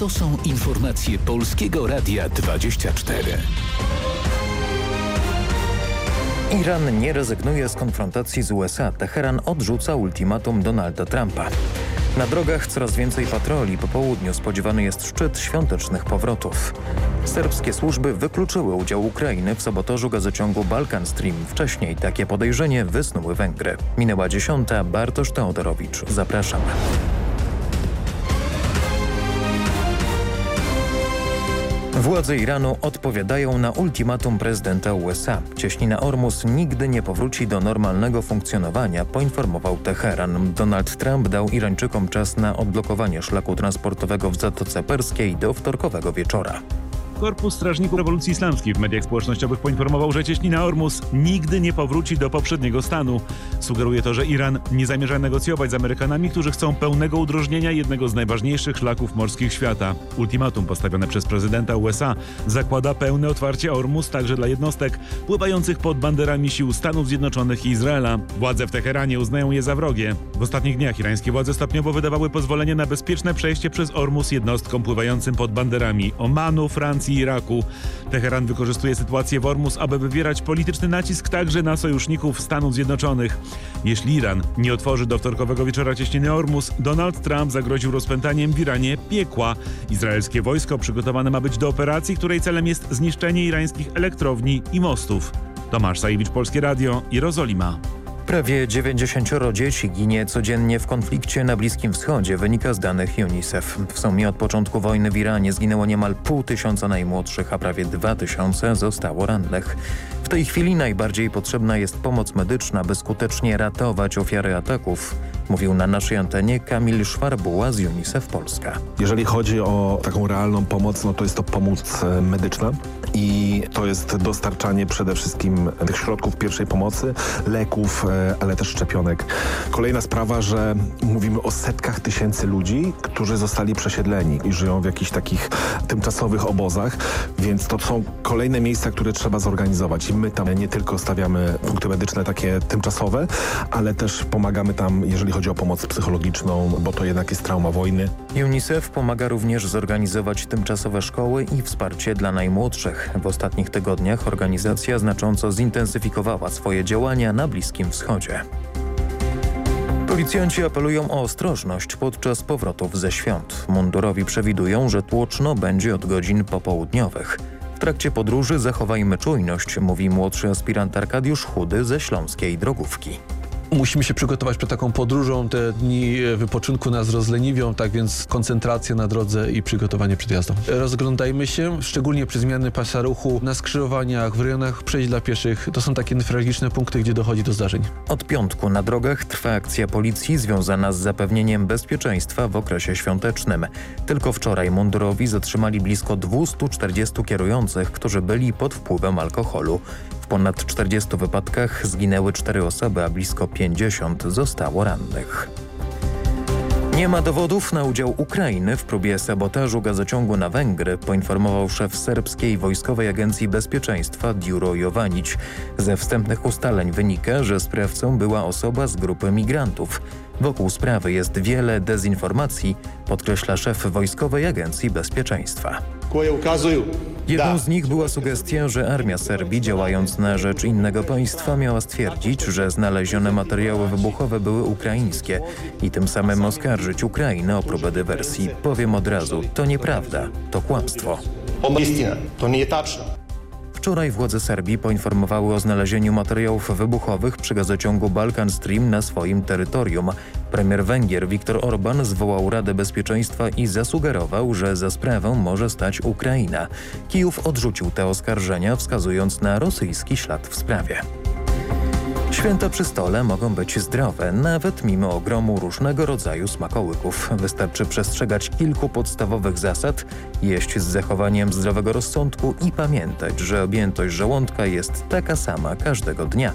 To są informacje Polskiego Radia 24. Iran nie rezygnuje z konfrontacji z USA. Teheran odrzuca ultimatum Donalda Trumpa. Na drogach coraz więcej patroli. Po południu spodziewany jest szczyt świątecznych powrotów. Serbskie służby wykluczyły udział Ukrainy w sabotażu gazociągu Balkan Stream. Wcześniej takie podejrzenie wysnuły Węgry. Minęła dziesiąta. Bartosz Teodorowicz. Zapraszam. Władze Iranu odpowiadają na ultimatum prezydenta USA. Cieśnina Ormus nigdy nie powróci do normalnego funkcjonowania, poinformował Teheran. Donald Trump dał Irańczykom czas na odblokowanie szlaku transportowego w Zatoce Perskiej do wtorkowego wieczora. Korpus Strażników Rewolucji Islamskiej w mediach społecznościowych poinformował, że cieśnina Ormus nigdy nie powróci do poprzedniego stanu. Sugeruje to, że Iran nie zamierza negocjować z Amerykanami, którzy chcą pełnego udrożnienia jednego z najważniejszych szlaków morskich świata. Ultimatum postawione przez prezydenta USA zakłada pełne otwarcie Ormus także dla jednostek pływających pod banderami sił Stanów Zjednoczonych i Izraela. Władze w Teheranie uznają je za wrogie. W ostatnich dniach irańskie władze stopniowo wydawały pozwolenie na bezpieczne przejście przez Ormus jednostkom pływającym pod banderami Omanu, Francji i Iraku. Teheran wykorzystuje sytuację w Ormus, aby wywierać polityczny nacisk także na sojuszników Stanów Zjednoczonych. Jeśli Iran nie otworzy do wtorkowego wieczora cieśniny Ormus, Donald Trump zagroził rozpętaniem w Iranie piekła. Izraelskie wojsko przygotowane ma być do operacji, której celem jest zniszczenie irańskich elektrowni i mostów. Tomasz Sajewicz, Polskie Radio, Jerozolima. Prawie 90 dzieci ginie codziennie w konflikcie na Bliskim Wschodzie, wynika z danych UNICEF. W sumie od początku wojny w Iranie zginęło niemal pół tysiąca najmłodszych, a prawie dwa tysiące zostało rannych. W tej chwili najbardziej potrzebna jest pomoc medyczna, by skutecznie ratować ofiary ataków, mówił na naszej antenie Kamil Szwarbuła z UNICEF Polska. Jeżeli chodzi o taką realną pomoc, no to jest to pomoc e, medyczna i to jest dostarczanie przede wszystkim tych środków pierwszej pomocy, leków, e, ale też szczepionek. Kolejna sprawa, że mówimy o setkach tysięcy ludzi, którzy zostali przesiedleni i żyją w jakichś takich tymczasowych obozach, więc to są kolejne miejsca, które trzeba zorganizować i my tam nie tylko stawiamy punkty medyczne takie tymczasowe, ale też pomagamy tam, jeżeli chodzi o pomoc psychologiczną, bo to jednak jest trauma wojny. UNICEF pomaga również zorganizować tymczasowe szkoły i wsparcie dla najmłodszych. W ostatnich tygodniach organizacja znacząco zintensyfikowała swoje działania na Bliskim Wschodzie. Policjanci apelują o ostrożność podczas powrotów ze świąt. Mundurowi przewidują, że tłoczno będzie od godzin popołudniowych. W trakcie podróży zachowajmy czujność, mówi młodszy aspirant Arkadiusz Chudy ze Śląskiej Drogówki. Musimy się przygotować przed taką podróżą. Te dni wypoczynku nas rozleniwią, tak więc koncentracja na drodze i przygotowanie przed jazdą. Rozglądajmy się, szczególnie przy zmiany pasa ruchu na skrzyżowaniach, w rejonach przejść dla pieszych. To są takie newralgiczne punkty, gdzie dochodzi do zdarzeń. Od piątku na drogach trwa akcja policji związana z zapewnieniem bezpieczeństwa w okresie świątecznym. Tylko wczoraj mundurowi zatrzymali blisko 240 kierujących, którzy byli pod wpływem alkoholu. Ponad 40 wypadkach zginęły 4 osoby, a blisko 50 zostało rannych. Nie ma dowodów na udział Ukrainy w próbie sabotażu gazociągu na Węgry, poinformował szef serbskiej Wojskowej Agencji Bezpieczeństwa Djuro Jovanić. Ze wstępnych ustaleń wynika, że sprawcą była osoba z grupy migrantów. Wokół sprawy jest wiele dezinformacji, podkreśla szef Wojskowej Agencji Bezpieczeństwa. Jedną z nich była sugestia, że armia Serbii działając na rzecz innego państwa miała stwierdzić, że znalezione materiały wybuchowe były ukraińskie i tym samym oskarżyć Ukrainę o próbę dywersji. Powiem od razu, to nieprawda, to kłamstwo. To nie taczne. Wczoraj władze Serbii poinformowały o znalezieniu materiałów wybuchowych przy gazociągu Balkan Stream na swoim terytorium. Premier Węgier Viktor Orban zwołał Radę Bezpieczeństwa i zasugerował, że za sprawą może stać Ukraina. Kijów odrzucił te oskarżenia, wskazując na rosyjski ślad w sprawie. Święta przy stole mogą być zdrowe, nawet mimo ogromu różnego rodzaju smakołyków. Wystarczy przestrzegać kilku podstawowych zasad, jeść z zachowaniem zdrowego rozsądku i pamiętać, że objętość żołądka jest taka sama każdego dnia,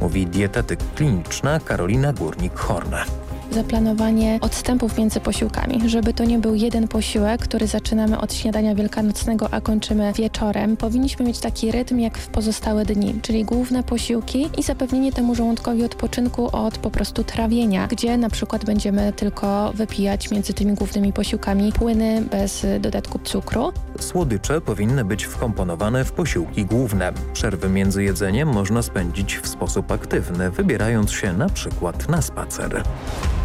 mówi dietetyk kliniczna Karolina Górnik-Horna. Zaplanowanie odstępów między posiłkami, żeby to nie był jeden posiłek, który zaczynamy od śniadania wielkanocnego, a kończymy wieczorem. Powinniśmy mieć taki rytm jak w pozostałe dni, czyli główne posiłki i zapewnienie temu żołądkowi odpoczynku od po prostu trawienia, gdzie na przykład będziemy tylko wypijać między tymi głównymi posiłkami płyny bez dodatku cukru. Słodycze powinny być wkomponowane w posiłki główne. Przerwy między jedzeniem można spędzić w sposób aktywny, wybierając się na przykład na spacer.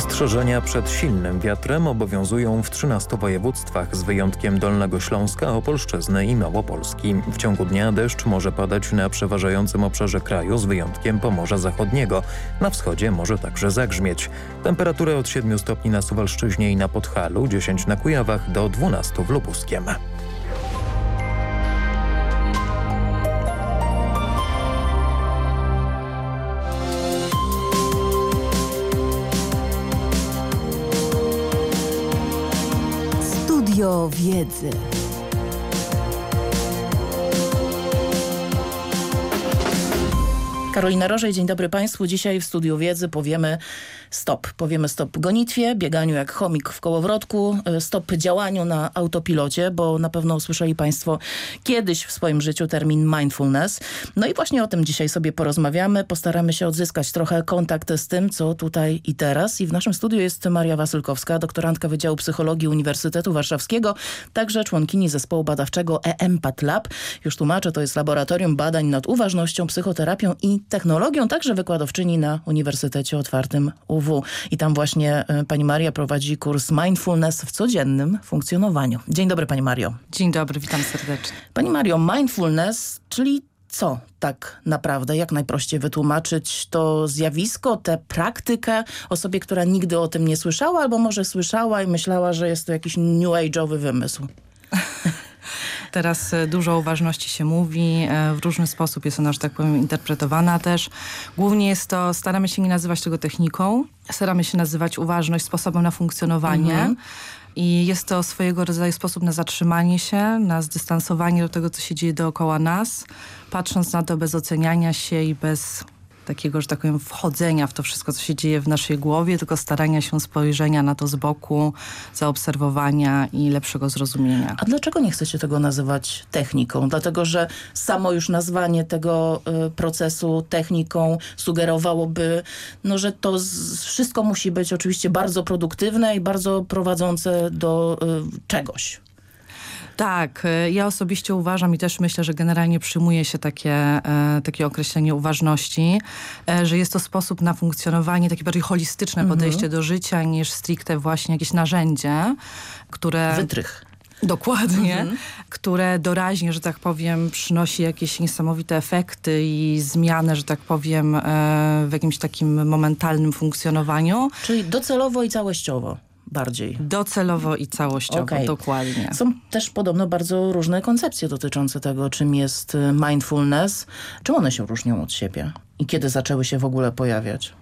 Ostrzeżenia przed silnym wiatrem obowiązują w 13 województwach z wyjątkiem Dolnego Śląska, Opolszczyzny i Małopolski. W ciągu dnia deszcz może padać na przeważającym obszarze kraju z wyjątkiem Pomorza Zachodniego. Na wschodzie może także zagrzmieć. Temperaturę od 7 stopni na Suwalszczyźnie i na Podhalu, 10 na Kujawach do 12 w Lubuskiem. Studio Wiedzy. Karolina Rożej, dzień dobry Państwu. Dzisiaj w Studiu Wiedzy powiemy stop. Powiemy stop gonitwie, bieganiu jak chomik w kołowrotku, e, stop działaniu na autopilocie, bo na pewno usłyszeli Państwo kiedyś w swoim życiu termin mindfulness. No i właśnie o tym dzisiaj sobie porozmawiamy. Postaramy się odzyskać trochę kontakt z tym, co tutaj i teraz. I w naszym studiu jest Maria Wasylkowska, doktorantka Wydziału Psychologii Uniwersytetu Warszawskiego, także członkini zespołu badawczego EMPAT Lab. Już tłumaczę, to jest Laboratorium Badań nad Uważnością, Psychoterapią i Technologią, także wykładowczyni na Uniwersytecie Otwartym UW. I tam właśnie y, pani Maria prowadzi kurs Mindfulness w codziennym funkcjonowaniu. Dzień dobry pani Mario. Dzień dobry, witam serdecznie. Pani Mario, mindfulness, czyli co tak naprawdę, jak najprościej wytłumaczyć to zjawisko, tę praktykę osobie, która nigdy o tym nie słyszała, albo może słyszała i myślała, że jest to jakiś new age'owy wymysł. Teraz e, dużo o uważności się mówi, e, w różny sposób jest ona, że tak powiem, interpretowana też. Głównie jest to, staramy się nie nazywać tego techniką, staramy się nazywać uważność sposobem na funkcjonowanie. Mhm. I jest to swojego rodzaju sposób na zatrzymanie się, na zdystansowanie do tego, co się dzieje dookoła nas, patrząc na to bez oceniania się i bez takiego, że tak powiem, wchodzenia w to wszystko, co się dzieje w naszej głowie, tylko starania się spojrzenia na to z boku, zaobserwowania i lepszego zrozumienia. A dlaczego nie chcecie tego nazywać techniką? Dlatego, że samo już nazwanie tego y, procesu techniką sugerowałoby, no, że to z, wszystko musi być oczywiście bardzo produktywne i bardzo prowadzące do y, czegoś. Tak, e, ja osobiście uważam i też myślę, że generalnie przyjmuje się takie, e, takie określenie uważności, e, że jest to sposób na funkcjonowanie, takie bardziej holistyczne mhm. podejście do życia niż stricte właśnie jakieś narzędzie, które... Wytrych. Dokładnie, mhm. które doraźnie, że tak powiem, przynosi jakieś niesamowite efekty i zmianę, że tak powiem, w jakimś takim momentalnym funkcjonowaniu. Czyli docelowo i całościowo bardziej. Docelowo i całościowo, okay. dokładnie. Są też podobno bardzo różne koncepcje dotyczące tego, czym jest y, mindfulness. Czym one się różnią od siebie? I kiedy zaczęły się w ogóle pojawiać?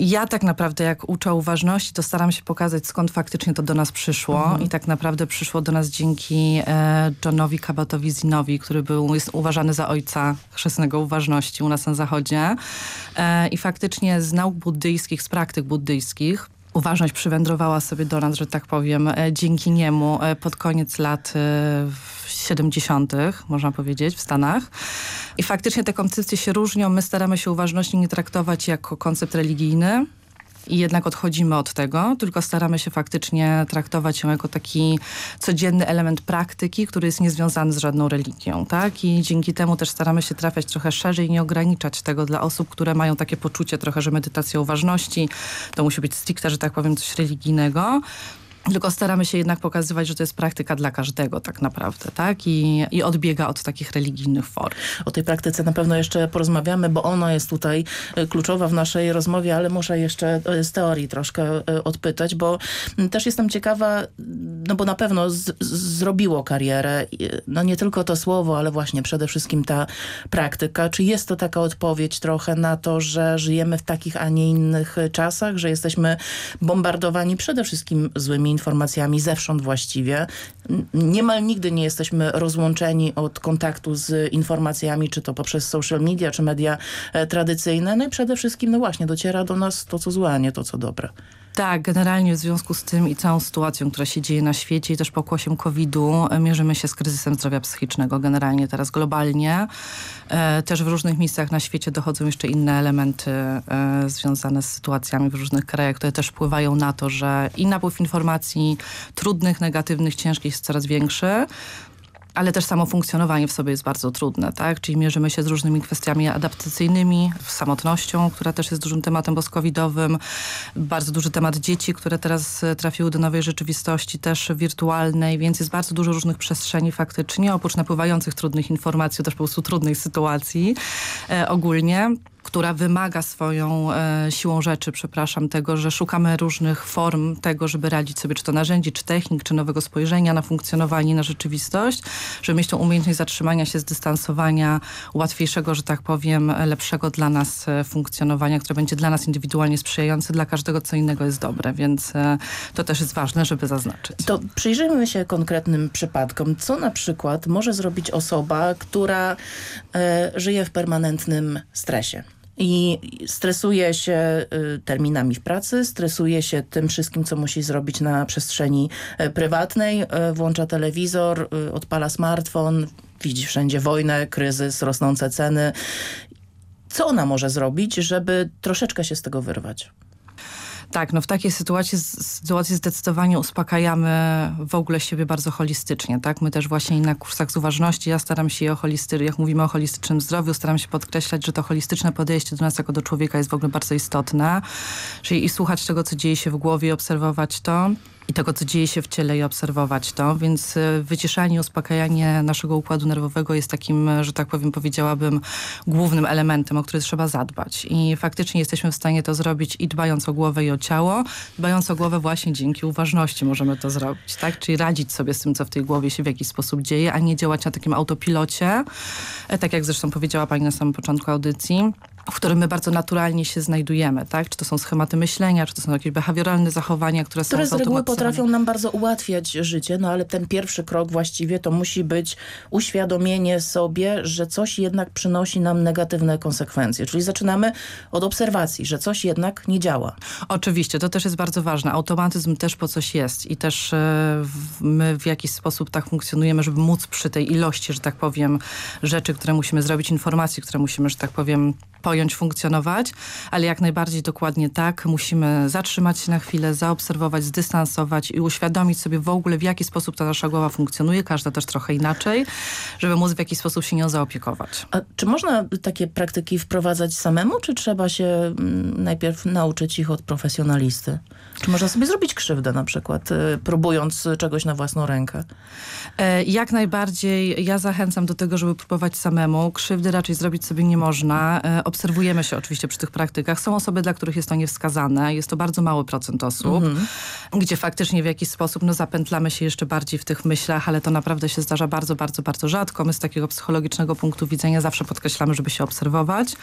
Ja tak naprawdę jak uczę uważności, to staram się pokazać skąd faktycznie to do nas przyszło mhm. i tak naprawdę przyszło do nas dzięki e, Johnowi Kabatowi Zinowi, który był, jest uważany za ojca chrzestnego uważności u nas na zachodzie e, i faktycznie z nauk buddyjskich, z praktyk buddyjskich uważność przywędrowała sobie do nas, że tak powiem, e, dzięki niemu e, pod koniec lat 70., e, można powiedzieć, w Stanach. I faktycznie te koncepcje się różnią. My staramy się uważności nie traktować jako koncept religijny, i jednak odchodzimy od tego, tylko staramy się faktycznie traktować ją jako taki codzienny element praktyki, który jest niezwiązany z żadną religią. tak? I dzięki temu też staramy się trafiać trochę szerzej nie ograniczać tego dla osób, które mają takie poczucie trochę, że medytacja uważności to musi być stricte, że tak powiem, coś religijnego tylko staramy się jednak pokazywać, że to jest praktyka dla każdego tak naprawdę, tak? I, I odbiega od takich religijnych form. O tej praktyce na pewno jeszcze porozmawiamy, bo ona jest tutaj e, kluczowa w naszej rozmowie, ale muszę jeszcze e, z teorii troszkę e, odpytać, bo też jestem ciekawa, no bo na pewno z, zrobiło karierę, no nie tylko to słowo, ale właśnie przede wszystkim ta praktyka. Czy jest to taka odpowiedź trochę na to, że żyjemy w takich, a nie innych czasach, że jesteśmy bombardowani przede wszystkim złymi informacjami zewsząd właściwie. Niemal nigdy nie jesteśmy rozłączeni od kontaktu z informacjami, czy to poprzez social media, czy media e, tradycyjne. No i przede wszystkim, no właśnie, dociera do nas to, co złe, a nie to, co dobre. Tak, generalnie w związku z tym i całą sytuacją, która się dzieje na świecie i też pokłosiem COVID-u e, mierzymy się z kryzysem zdrowia psychicznego generalnie teraz globalnie. E, też w różnych miejscach na świecie dochodzą jeszcze inne elementy e, związane z sytuacjami w różnych krajach, które też wpływają na to, że i napływ informacji trudnych, negatywnych, ciężkich jest coraz większy ale też samo funkcjonowanie w sobie jest bardzo trudne, tak? Czyli mierzymy się z różnymi kwestiami adaptacyjnymi, samotnością, która też jest dużym tematem poskowidowym, bardzo duży temat dzieci, które teraz e, trafiły do nowej rzeczywistości, też wirtualnej, więc jest bardzo dużo różnych przestrzeni faktycznie, oprócz napływających trudnych informacji, też po prostu trudnej sytuacji e, ogólnie która wymaga swoją e, siłą rzeczy, przepraszam, tego, że szukamy różnych form tego, żeby radzić sobie, czy to narzędzi, czy technik, czy nowego spojrzenia na funkcjonowanie, na rzeczywistość, żeby mieć tą umiejętność zatrzymania się, zdystansowania, łatwiejszego, że tak powiem, lepszego dla nas e, funkcjonowania, które będzie dla nas indywidualnie sprzyjające, dla każdego co innego jest dobre, więc e, to też jest ważne, żeby zaznaczyć. To przyjrzyjmy się konkretnym przypadkom. Co na przykład może zrobić osoba, która e, żyje w permanentnym stresie? I stresuje się y, terminami w pracy, stresuje się tym wszystkim, co musi zrobić na przestrzeni e, prywatnej, e, włącza telewizor, y, odpala smartfon, widzi wszędzie wojnę, kryzys, rosnące ceny. Co ona może zrobić, żeby troszeczkę się z tego wyrwać? Tak, no w takiej sytuacji, sytuacji zdecydowanie uspokajamy w ogóle siebie bardzo holistycznie, tak? My też właśnie na kursach z uważności, ja staram się o holisty, jak mówimy o holistycznym zdrowiu, staram się podkreślać, że to holistyczne podejście do nas jako do człowieka jest w ogóle bardzo istotne, czyli i słuchać tego, co dzieje się w głowie, obserwować to, i tego, co dzieje się w ciele i obserwować to, więc e, wyciszanie, uspokajanie naszego układu nerwowego jest takim, e, że tak powiem, powiedziałabym, głównym elementem, o który trzeba zadbać. I faktycznie jesteśmy w stanie to zrobić i dbając o głowę i o ciało, dbając o głowę właśnie dzięki uważności możemy to zrobić, tak? Czyli radzić sobie z tym, co w tej głowie się w jakiś sposób dzieje, a nie działać na takim autopilocie, e, tak jak zresztą powiedziała pani na samym początku audycji, w którym my bardzo naturalnie się znajdujemy, tak? Czy to są schematy myślenia, czy to są jakieś behawioralne zachowania, które, które są z reguły potrafią nam bardzo ułatwiać życie, no ale ten pierwszy krok właściwie to musi być uświadomienie sobie, że coś jednak przynosi nam negatywne konsekwencje. Czyli zaczynamy od obserwacji, że coś jednak nie działa. Oczywiście, to też jest bardzo ważne. Automatyzm też po coś jest i też e, my w jakiś sposób tak funkcjonujemy, żeby móc przy tej ilości, że tak powiem, rzeczy, które musimy zrobić, informacji, które musimy, że tak powiem, pojąć, funkcjonować, ale jak najbardziej dokładnie tak. Musimy zatrzymać się na chwilę, zaobserwować, zdystansować i uświadomić sobie w ogóle, w jaki sposób ta nasza głowa funkcjonuje, każda też trochę inaczej, żeby móc w jakiś sposób się nią zaopiekować. A czy można takie praktyki wprowadzać samemu, czy trzeba się mm, najpierw nauczyć ich od profesjonalisty? Czy można sobie zrobić krzywdę na przykład, y, próbując czegoś na własną rękę? E, jak najbardziej ja zachęcam do tego, żeby próbować samemu. Krzywdy raczej zrobić sobie nie można. E, obserwujemy się oczywiście przy tych praktykach. Są osoby, dla których jest to niewskazane. Jest to bardzo mały procent osób, mhm. gdzie faktycznie w jakiś sposób no, zapętlamy się jeszcze bardziej w tych myślach, ale to naprawdę się zdarza bardzo, bardzo, bardzo rzadko. My z takiego psychologicznego punktu widzenia zawsze podkreślamy, żeby się obserwować.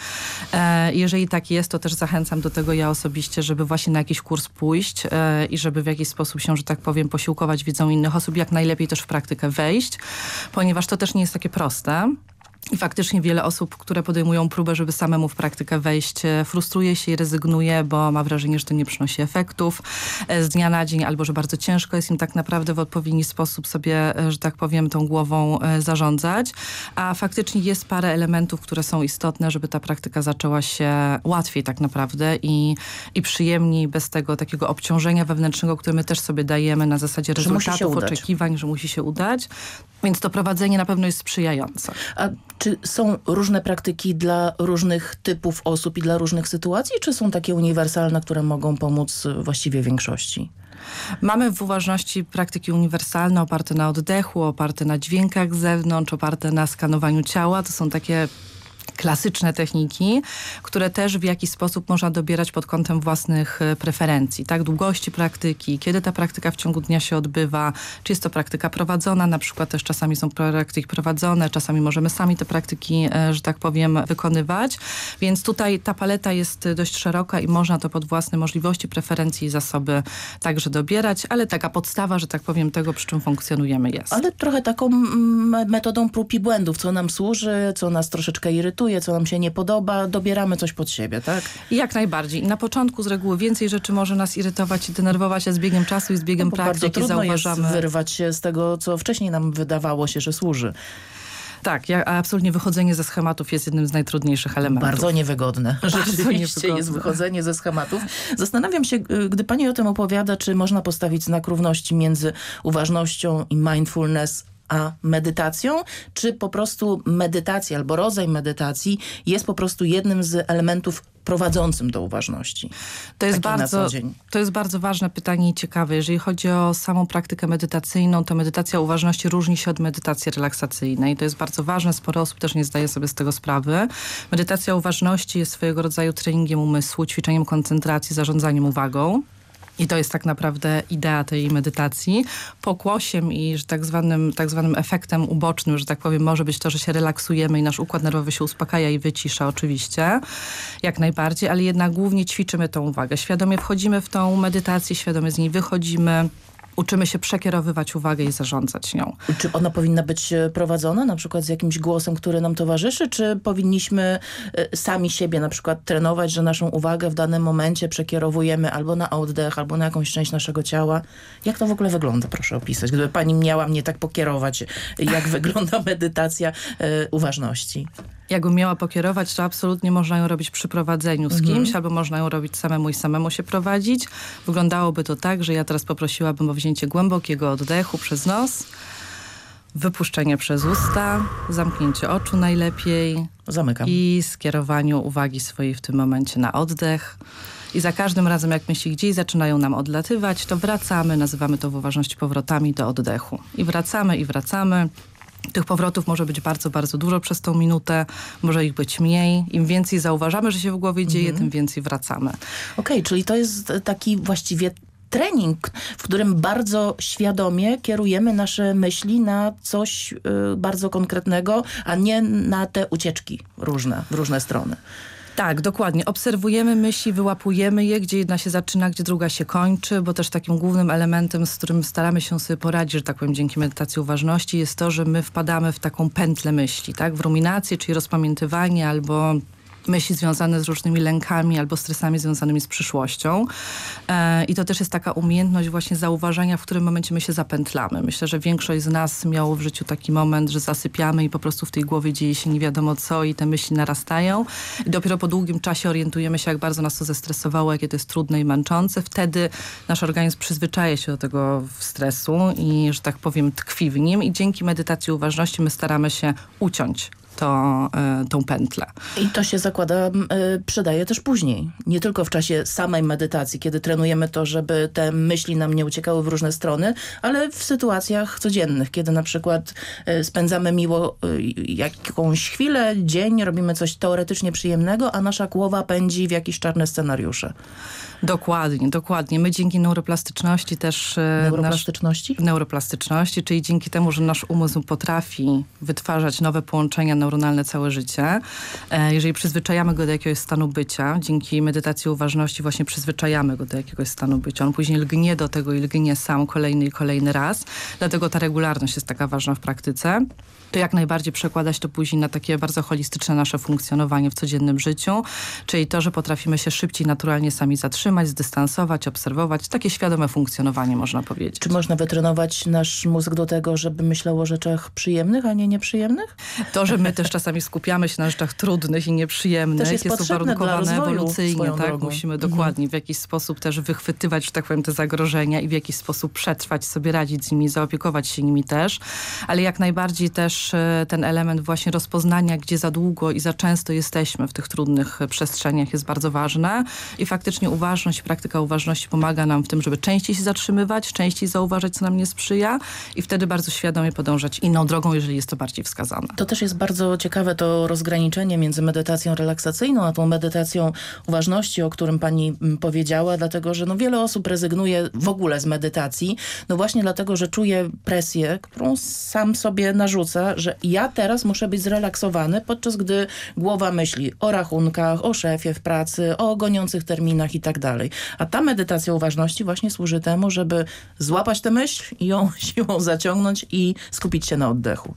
E, jeżeli tak jest, to też zachęcam do tego ja osobiście, żeby właśnie na jakiś kurs pójść e, i żeby w jakiś sposób się, że tak powiem, posiłkować wiedzą innych osób, jak najlepiej też w praktykę wejść, ponieważ to też nie jest takie proste. I faktycznie wiele osób, które podejmują próbę, żeby samemu w praktykę wejść, e, frustruje się i rezygnuje, bo ma wrażenie, że to nie przynosi efektów e, z dnia na dzień, albo że bardzo ciężko jest im tak naprawdę w odpowiedni sposób sobie, e, że tak powiem, tą głową zarządzać. A faktycznie jest parę elementów, które są istotne, żeby ta praktyka zaczęła się łatwiej tak naprawdę i, i przyjemniej, bez tego takiego obciążenia wewnętrznego, które my też sobie dajemy na zasadzie rezultatów, oczekiwań, że musi się udać. Więc to prowadzenie na pewno jest sprzyjające. A czy są różne praktyki dla różnych typów osób i dla różnych sytuacji, czy są takie uniwersalne, które mogą pomóc właściwie większości? Mamy w uważności praktyki uniwersalne oparte na oddechu, oparte na dźwiękach z zewnątrz, oparte na skanowaniu ciała. To są takie klasyczne techniki, które też w jakiś sposób można dobierać pod kątem własnych e, preferencji, tak? Długości praktyki, kiedy ta praktyka w ciągu dnia się odbywa, czy jest to praktyka prowadzona, na przykład też czasami są praktyki prowadzone, czasami możemy sami te praktyki, e, że tak powiem, wykonywać, więc tutaj ta paleta jest dość szeroka i można to pod własne możliwości, preferencje i zasoby także dobierać, ale taka podstawa, że tak powiem, tego przy czym funkcjonujemy jest. Ale trochę taką metodą prób i błędów, co nam służy, co nas troszeczkę irytuje, co nam się nie podoba, dobieramy coś pod siebie, tak? Jak najbardziej. Na początku z reguły więcej rzeczy może nas irytować i denerwować, a z biegiem czasu i z biegiem no, praktyki trudno zauważamy... jest wyrwać się z tego, co wcześniej nam wydawało się, że służy. Tak, ja, absolutnie wychodzenie ze schematów jest jednym z najtrudniejszych elementów. Bardzo niewygodne. Bardzo Rzeczywiście niewygodne. jest wychodzenie ze schematów. Zastanawiam się, y, gdy pani o tym opowiada, czy można postawić znak równości między uważnością i mindfulness a medytacją, czy po prostu medytacja albo rodzaj medytacji jest po prostu jednym z elementów prowadzącym do uważności. To jest, bardzo, to jest bardzo ważne pytanie i ciekawe. Jeżeli chodzi o samą praktykę medytacyjną, to medytacja uważności różni się od medytacji relaksacyjnej. To jest bardzo ważne, sporo osób też nie zdaje sobie z tego sprawy. Medytacja uważności jest swojego rodzaju treningiem umysłu, ćwiczeniem koncentracji, zarządzaniem uwagą. I to jest tak naprawdę idea tej medytacji. Pokłosiem i że tak, zwanym, tak zwanym efektem ubocznym, że tak powiem, może być to, że się relaksujemy i nasz układ nerwowy się uspokaja i wycisza oczywiście, jak najbardziej, ale jednak głównie ćwiczymy tą uwagę. Świadomie wchodzimy w tą medytację, świadomie z niej wychodzimy, uczymy się przekierowywać uwagę i zarządzać nią. Czy ona powinna być e, prowadzona na przykład z jakimś głosem, który nam towarzyszy, czy powinniśmy e, sami siebie na przykład trenować, że naszą uwagę w danym momencie przekierowujemy albo na oddech, albo na jakąś część naszego ciała? Jak to w ogóle wygląda, proszę opisać? Gdyby pani miała mnie tak pokierować, jak wygląda medytacja y, uważności? Jakbym miała pokierować, to absolutnie można ją robić przy prowadzeniu z mhm. kimś, albo można ją robić samemu i samemu się prowadzić. Wyglądałoby to tak, że ja teraz poprosiłabym o wzięcie głębokiego oddechu przez nos, wypuszczenie przez usta, zamknięcie oczu najlepiej. Zamykam. I skierowaniu uwagi swojej w tym momencie na oddech. I za każdym razem, jak myśli gdzieś zaczynają nam odlatywać, to wracamy, nazywamy to w uważności powrotami do oddechu. I wracamy, i wracamy. Tych powrotów może być bardzo, bardzo dużo przez tą minutę, może ich być mniej. Im więcej zauważamy, że się w głowie dzieje, mhm. tym więcej wracamy. Okej, okay, czyli to jest taki właściwie trening, w którym bardzo świadomie kierujemy nasze myśli na coś y, bardzo konkretnego, a nie na te ucieczki różne, w różne strony. Tak, dokładnie. Obserwujemy myśli, wyłapujemy je, gdzie jedna się zaczyna, gdzie druga się kończy, bo też takim głównym elementem, z którym staramy się sobie poradzić, że tak powiem, dzięki medytacji uważności, jest to, że my wpadamy w taką pętlę myśli, tak? W ruminację, czyli rozpamiętywanie albo myśli związane z różnymi lękami albo stresami związanymi z przyszłością. E, I to też jest taka umiejętność właśnie zauważania, w którym momencie my się zapętlamy. Myślę, że większość z nas miało w życiu taki moment, że zasypiamy i po prostu w tej głowie dzieje się nie wiadomo co i te myśli narastają. I dopiero po długim czasie orientujemy się, jak bardzo nas to zestresowało, jakie to jest trudne i męczące. Wtedy nasz organizm przyzwyczaja się do tego stresu i, że tak powiem, tkwi w nim i dzięki medytacji uważności my staramy się uciąć to, y, tą pętlę. I to się zakłada, y, przydaje też później. Nie tylko w czasie samej medytacji, kiedy trenujemy to, żeby te myśli nam nie uciekały w różne strony, ale w sytuacjach codziennych, kiedy na przykład y, spędzamy miło jakąś chwilę, dzień, robimy coś teoretycznie przyjemnego, a nasza głowa pędzi w jakieś czarne scenariusze. Dokładnie, dokładnie. My dzięki neuroplastyczności też... Neuroplastyczności? Nasz, neuroplastyczności, czyli dzięki temu, że nasz umysł potrafi wytwarzać nowe połączenia neuronalne całe życie. E, jeżeli przyzwyczajamy go do jakiegoś stanu bycia, dzięki medytacji uważności właśnie przyzwyczajamy go do jakiegoś stanu bycia. On później lgnie do tego i lgnie sam kolejny i kolejny raz. Dlatego ta regularność jest taka ważna w praktyce to jak najbardziej przekładać to później na takie bardzo holistyczne nasze funkcjonowanie w codziennym życiu, czyli to, że potrafimy się szybciej, naturalnie sami zatrzymać, zdystansować, obserwować, takie świadome funkcjonowanie można powiedzieć. Czy można wytrenować nasz mózg do tego, żeby myślał o rzeczach przyjemnych, a nie nieprzyjemnych? To, że my też czasami skupiamy się na rzeczach trudnych i nieprzyjemnych jest, jest uwarunkowane ewolucyjnie, tak? Drogą. Musimy mhm. dokładnie w jakiś sposób też wychwytywać, że tak powiem, te zagrożenia i w jakiś sposób przetrwać, sobie radzić z nimi, zaopiekować się nimi też, ale jak najbardziej też E, ten element właśnie rozpoznania, gdzie za długo i za często jesteśmy w tych trudnych przestrzeniach jest bardzo ważne i faktycznie uważność, praktyka uważności pomaga nam w tym, żeby częściej się zatrzymywać, częściej zauważać, co nam nie sprzyja i wtedy bardzo świadomie podążać inną drogą, jeżeli jest to bardziej wskazane. To też jest bardzo ciekawe to rozgraniczenie między medytacją relaksacyjną, a tą medytacją uważności, o którym pani mm, powiedziała, dlatego, że no wiele osób rezygnuje w ogóle z medytacji, no właśnie dlatego, że czuje presję, którą sam sobie narzuca, że ja teraz muszę być zrelaksowany, podczas gdy głowa myśli o rachunkach, o szefie w pracy, o goniących terminach i tak dalej. A ta medytacja uważności właśnie służy temu, żeby złapać tę myśl i ją siłą zaciągnąć i skupić się na oddechu.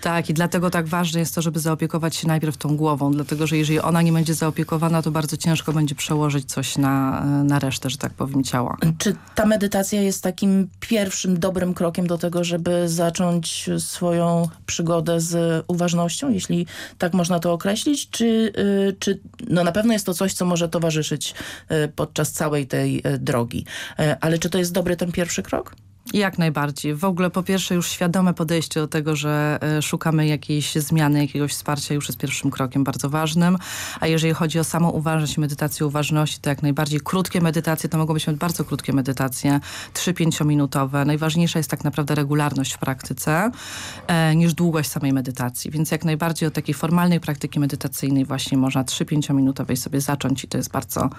Tak i dlatego tak ważne jest to, żeby zaopiekować się najpierw tą głową, dlatego że jeżeli ona nie będzie zaopiekowana, to bardzo ciężko będzie przełożyć coś na, na resztę, że tak powiem, ciała. Czy ta medytacja jest takim pierwszym dobrym krokiem do tego, żeby zacząć swoją przygodę z uważnością, jeśli tak można to określić? Czy, y, czy no na pewno jest to coś, co może towarzyszyć y, podczas całej tej y, drogi, ale czy to jest dobry ten pierwszy krok? Jak najbardziej. W ogóle po pierwsze już świadome podejście do tego, że e, szukamy jakiejś zmiany, jakiegoś wsparcia już jest pierwszym krokiem bardzo ważnym. A jeżeli chodzi o samą uważność i medytację uważności, to jak najbardziej krótkie medytacje, to mogą być bardzo krótkie medytacje, 3-5 minutowe. Najważniejsza jest tak naprawdę regularność w praktyce e, niż długość samej medytacji. Więc jak najbardziej od takiej formalnej praktyki medytacyjnej właśnie można 3-5 minutowej sobie zacząć i to jest bardzo,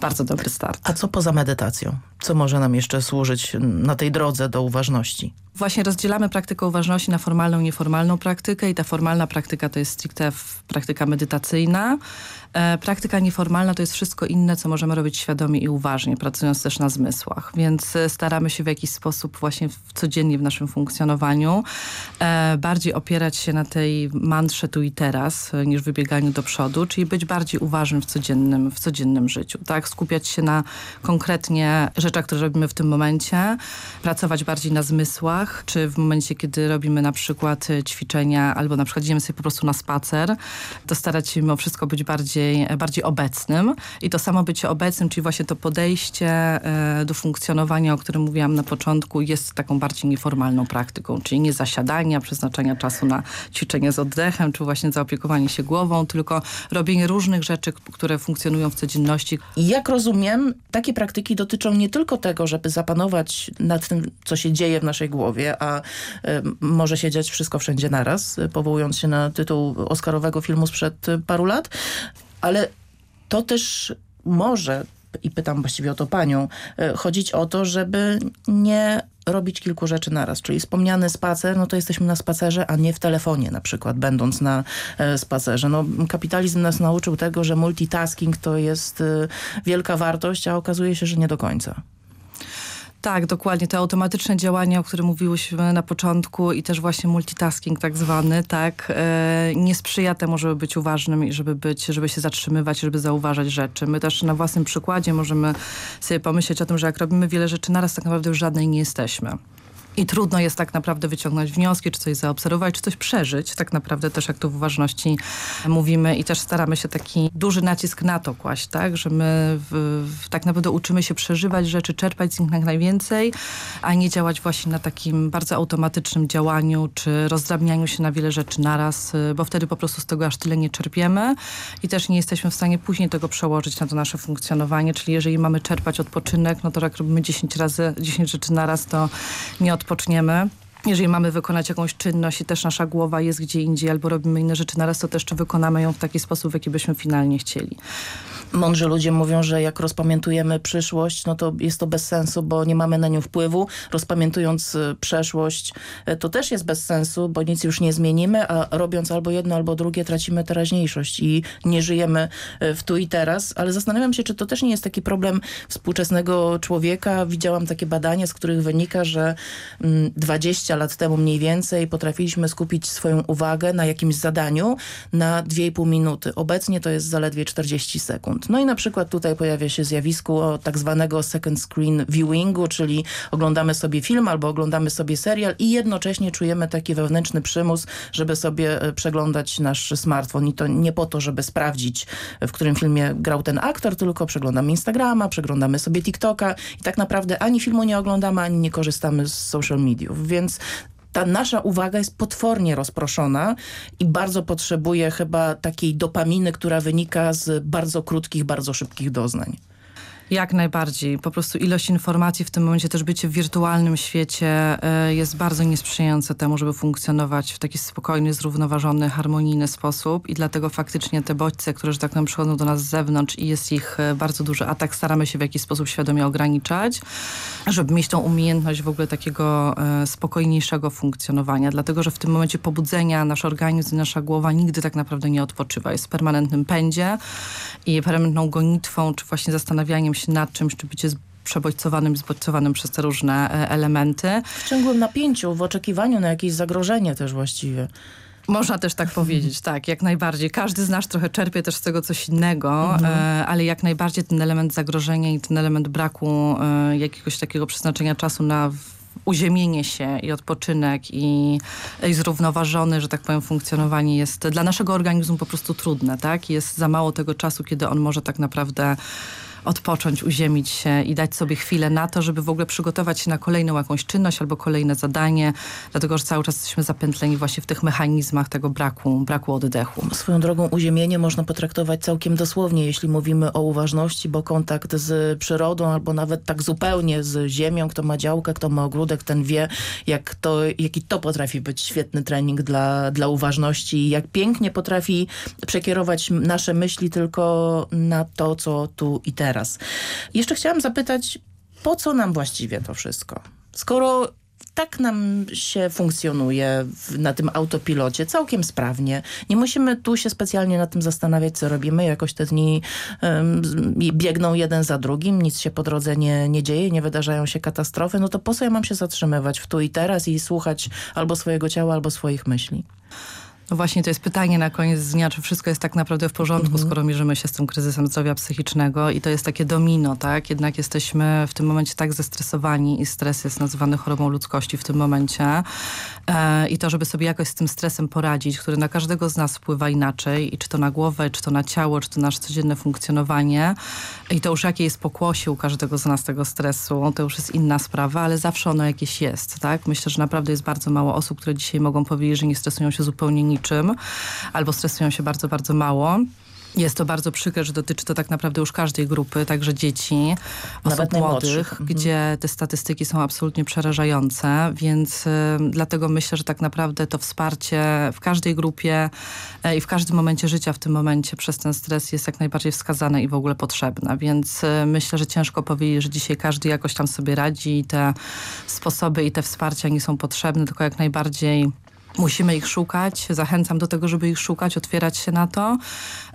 bardzo dobry start. A co poza medytacją? Co może nam jeszcze służyć na tej drodze? Drodze do uważności. Właśnie rozdzielamy praktykę uważności na formalną i nieformalną praktykę i ta formalna praktyka to jest stricte praktyka medytacyjna. E, praktyka nieformalna to jest wszystko inne, co możemy robić świadomie i uważnie, pracując też na zmysłach. Więc e, staramy się w jakiś sposób właśnie w, codziennie w naszym funkcjonowaniu e, bardziej opierać się na tej mantrze tu i teraz, e, niż wybieganiu do przodu, czyli być bardziej uważnym w codziennym, w codziennym życiu. Tak? Skupiać się na konkretnie rzeczach, które robimy w tym momencie, pracować bardziej na zmysłach, czy w momencie, kiedy robimy na przykład e, ćwiczenia, albo na przykład idziemy sobie po prostu na spacer, to starać się mimo wszystko być bardziej, bardziej obecnym. I to samo bycie obecnym, czyli właśnie to podejście e, do funkcjonowania, o którym mówiłam na początku, jest taką bardziej nieformalną praktyką, czyli nie zasiadania, przeznaczenia czasu na ćwiczenie z oddechem, czy właśnie zaopiekowanie się głową, tylko robienie różnych rzeczy, które funkcjonują w codzienności. Jak rozumiem, takie praktyki dotyczą nie tylko tego, żeby zapanować nad tym, co się dzieje w naszej głowie, a y, może się dziać wszystko wszędzie naraz, powołując się na tytuł oscarowego filmu sprzed paru lat, ale to też może, i pytam właściwie o to panią, chodzić o to, żeby nie robić kilku rzeczy naraz. Czyli wspomniany spacer, no to jesteśmy na spacerze, a nie w telefonie na przykład, będąc na e, spacerze. No, kapitalizm nas nauczył tego, że multitasking to jest e, wielka wartość, a okazuje się, że nie do końca. Tak, dokładnie. Te automatyczne działania, o których mówiłyśmy na początku i też właśnie multitasking tak zwany, tak, e, nie sprzyja temu, żeby być uważnym i żeby być, żeby się zatrzymywać, żeby zauważać rzeczy. My też na własnym przykładzie możemy sobie pomyśleć o tym, że jak robimy wiele rzeczy naraz, tak naprawdę już żadnej nie jesteśmy. I trudno jest tak naprawdę wyciągnąć wnioski, czy coś zaobserwować, czy coś przeżyć. Tak naprawdę też jak tu w uważności mówimy i też staramy się taki duży nacisk na to kłaść, tak? Że my w, w, tak naprawdę uczymy się przeżywać rzeczy, czerpać z nich jak najwięcej, a nie działać właśnie na takim bardzo automatycznym działaniu, czy rozdrabnianiu się na wiele rzeczy naraz, bo wtedy po prostu z tego aż tyle nie czerpiemy i też nie jesteśmy w stanie później tego przełożyć na to nasze funkcjonowanie, czyli jeżeli mamy czerpać odpoczynek, no to jak robimy 10 razy, 10 rzeczy naraz, to nie odpoczynamy odpoczniemy, jeżeli mamy wykonać jakąś czynność i też nasza głowa jest gdzie indziej albo robimy inne rzeczy naraz, to też czy wykonamy ją w taki sposób, w jaki byśmy finalnie chcieli. Mądrzy ludzie mówią, że jak rozpamiętujemy przyszłość, no to jest to bez sensu, bo nie mamy na nią wpływu. Rozpamiętując y, przeszłość, y, to też jest bez sensu, bo nic już nie zmienimy, a robiąc albo jedno, albo drugie, tracimy teraźniejszość i nie żyjemy y, w tu i teraz. Ale zastanawiam się, czy to też nie jest taki problem współczesnego człowieka. Widziałam takie badania, z których wynika, że 20 mm, lat temu mniej więcej potrafiliśmy skupić swoją uwagę na jakimś zadaniu na 2,5 minuty. Obecnie to jest zaledwie 40 sekund No i na przykład tutaj pojawia się zjawisko tak zwanego second screen viewingu, czyli oglądamy sobie film albo oglądamy sobie serial i jednocześnie czujemy taki wewnętrzny przymus, żeby sobie e, przeglądać nasz smartfon. I to nie po to, żeby sprawdzić, w którym filmie grał ten aktor, tylko przeglądamy Instagrama, przeglądamy sobie TikToka i tak naprawdę ani filmu nie oglądamy, ani nie korzystamy z social mediów, więc ta nasza uwaga jest potwornie rozproszona i bardzo potrzebuje chyba takiej dopaminy, która wynika z bardzo krótkich, bardzo szybkich doznań. Jak najbardziej. Po prostu ilość informacji w tym momencie, też bycie w wirtualnym świecie y, jest bardzo niesprzyjające temu, żeby funkcjonować w taki spokojny, zrównoważony, harmonijny sposób i dlatego faktycznie te bodźce, które, że tak powiem, przychodzą do nas z zewnątrz i jest ich y, bardzo duży atak, staramy się w jakiś sposób świadomie ograniczać, żeby mieć tą umiejętność w ogóle takiego y, spokojniejszego funkcjonowania, dlatego, że w tym momencie pobudzenia nasz organizm i nasza głowa nigdy tak naprawdę nie odpoczywa. Jest w permanentnym pędzie i permanentną gonitwą, czy właśnie zastanawianiem się nad czymś, czy bycie przebodźcowanym, zbodźcowanym przez te różne e, elementy. W ciągłym napięciu, w oczekiwaniu na jakieś zagrożenie też właściwie. Można też tak powiedzieć, tak, jak najbardziej. Każdy z nas trochę czerpie też z tego coś innego, Mhm. e, ale jak najbardziej ten element zagrożenia i ten element braku e, jakiegoś takiego przeznaczenia czasu na uziemienie się i odpoczynek i, i zrównoważone, że tak powiem, funkcjonowanie jest dla naszego organizmu po prostu trudne, tak? Jest za mało tego czasu, kiedy on może tak naprawdę odpocząć, uziemić się i dać sobie chwilę na to, żeby w ogóle przygotować się na kolejną jakąś czynność albo kolejne zadanie, dlatego że cały czas jesteśmy zapętleni właśnie w tych mechanizmach tego braku, braku oddechu. Swoją drogą uziemienie można potraktować całkiem dosłownie, jeśli mówimy o uważności, bo kontakt z przyrodą albo nawet tak zupełnie z ziemią, kto ma działkę, kto ma ogródek, ten wie, jak to, jaki to potrafi być świetny trening dla, dla uważności jak pięknie potrafi przekierować nasze myśli tylko na to, co tu i teraz. Jeszcze chciałam zapytać, po co nam właściwie to wszystko? Skoro tak nam się funkcjonuje w, na tym autopilocie całkiem sprawnie. Nie musimy tu się specjalnie nad tym zastanawiać, co robimy. Jakoś te dni um, biegną jeden za drugim, nic się po drodze nie, nie dzieje, nie wydarzają się katastrofy. No to po co ja mam się zatrzymywać w tu i teraz i słuchać albo swojego ciała, albo swoich myśli? No właśnie to jest pytanie na koniec dnia, czy wszystko jest tak naprawdę w porządku, Mhm. skoro mierzymy się z tym kryzysem zdrowia psychicznego i to jest takie domino, tak? Jednak jesteśmy w tym momencie tak zestresowani i stres jest nazywany chorobą ludzkości w tym momencie e, i to, żeby sobie jakoś z tym stresem poradzić, który na każdego z nas wpływa inaczej i czy to na głowę, czy to na ciało, czy to nasze codzienne funkcjonowanie i to już jakie jest pokłosie u każdego z nas tego stresu, to już jest inna sprawa, ale zawsze ono jakieś jest, tak? Myślę, że naprawdę jest bardzo mało osób, które dzisiaj mogą powiedzieć, że nie stresują się zupełnie niczym, albo stresują się bardzo, bardzo mało. Jest to bardzo przykre, że dotyczy to tak naprawdę już każdej grupy, także dzieci, Nawet osób młodych, Mhm. gdzie te statystyki są absolutnie przerażające, więc y, dlatego myślę, że tak naprawdę to wsparcie w każdej grupie e, i w każdym momencie życia w tym momencie przez ten stres jest jak najbardziej wskazane i w ogóle potrzebne, więc y, myślę, że ciężko powiedzieć, że dzisiaj każdy jakoś tam sobie radzi i te sposoby i te wsparcia nie są potrzebne, tylko jak najbardziej Musimy ich szukać. Zachęcam do tego, żeby ich szukać, otwierać się na to,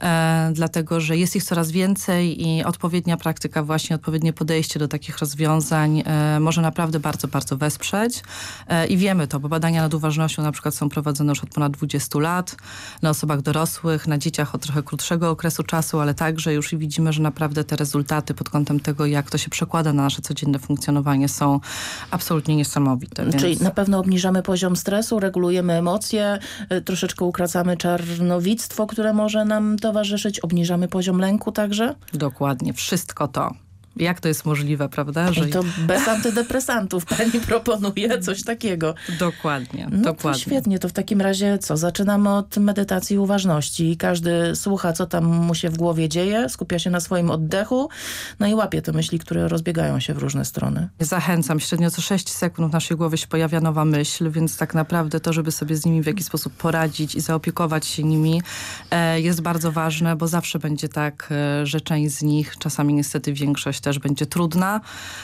e, dlatego że jest ich coraz więcej i odpowiednia praktyka, właśnie odpowiednie podejście do takich rozwiązań e, może naprawdę bardzo, bardzo wesprzeć. E, I wiemy to, bo badania nad uważnością na przykład są prowadzone już od ponad 20 lat na osobach dorosłych, na dzieciach od trochę krótszego okresu czasu, ale także już i widzimy, że naprawdę te rezultaty pod kątem tego, jak to się przekłada na nasze codzienne funkcjonowanie są absolutnie niesamowite. Więc... Czyli na pewno obniżamy poziom stresu, regulujemy emocje, y, troszeczkę ukracamy czarnowictwo, które może nam towarzyszyć, obniżamy poziom lęku także. Dokładnie, wszystko to. Jak to jest możliwe, prawda? I to bez antydepresantów pani proponuje coś takiego. Dokładnie, No dokładnie. to świetnie, to w takim razie co? Zaczynamy od medytacji i uważności. Każdy słucha, co tam mu się w głowie dzieje, skupia się na swoim oddechu, no i łapie te myśli, które rozbiegają się w różne strony. Zachęcam, średnio co 6 sekund w naszej głowie się pojawia nowa myśl, więc tak naprawdę to, żeby sobie z nimi w jakiś sposób poradzić i zaopiekować się nimi e, jest bardzo ważne, bo zawsze będzie tak, e, że część z nich, czasami niestety większość też będzie trudna,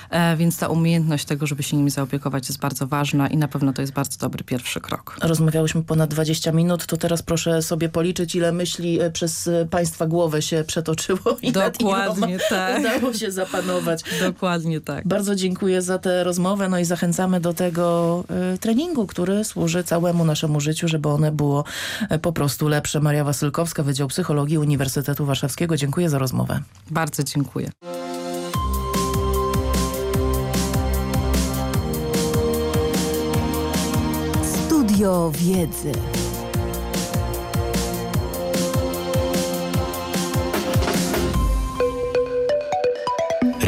e, więc ta umiejętność tego, żeby się nimi zaopiekować jest bardzo ważna i na pewno to jest bardzo dobry pierwszy krok. Rozmawiałyśmy ponad 20 minut, to teraz proszę sobie policzyć, ile myśli e, przez e, państwa głowę się przetoczyło i nad Dokładnie iloma tak. udało się zapanować. Dokładnie tak. Bardzo dziękuję za tę rozmowę, no i zachęcamy do tego y, treningu, który służy całemu naszemu życiu, żeby one było y, po prostu lepsze. Maria Wasylkowska, Wydział Psychologii Uniwersytetu Warszawskiego. Dziękuję za rozmowę. Bardzo dziękuję. Studio Wiedzy.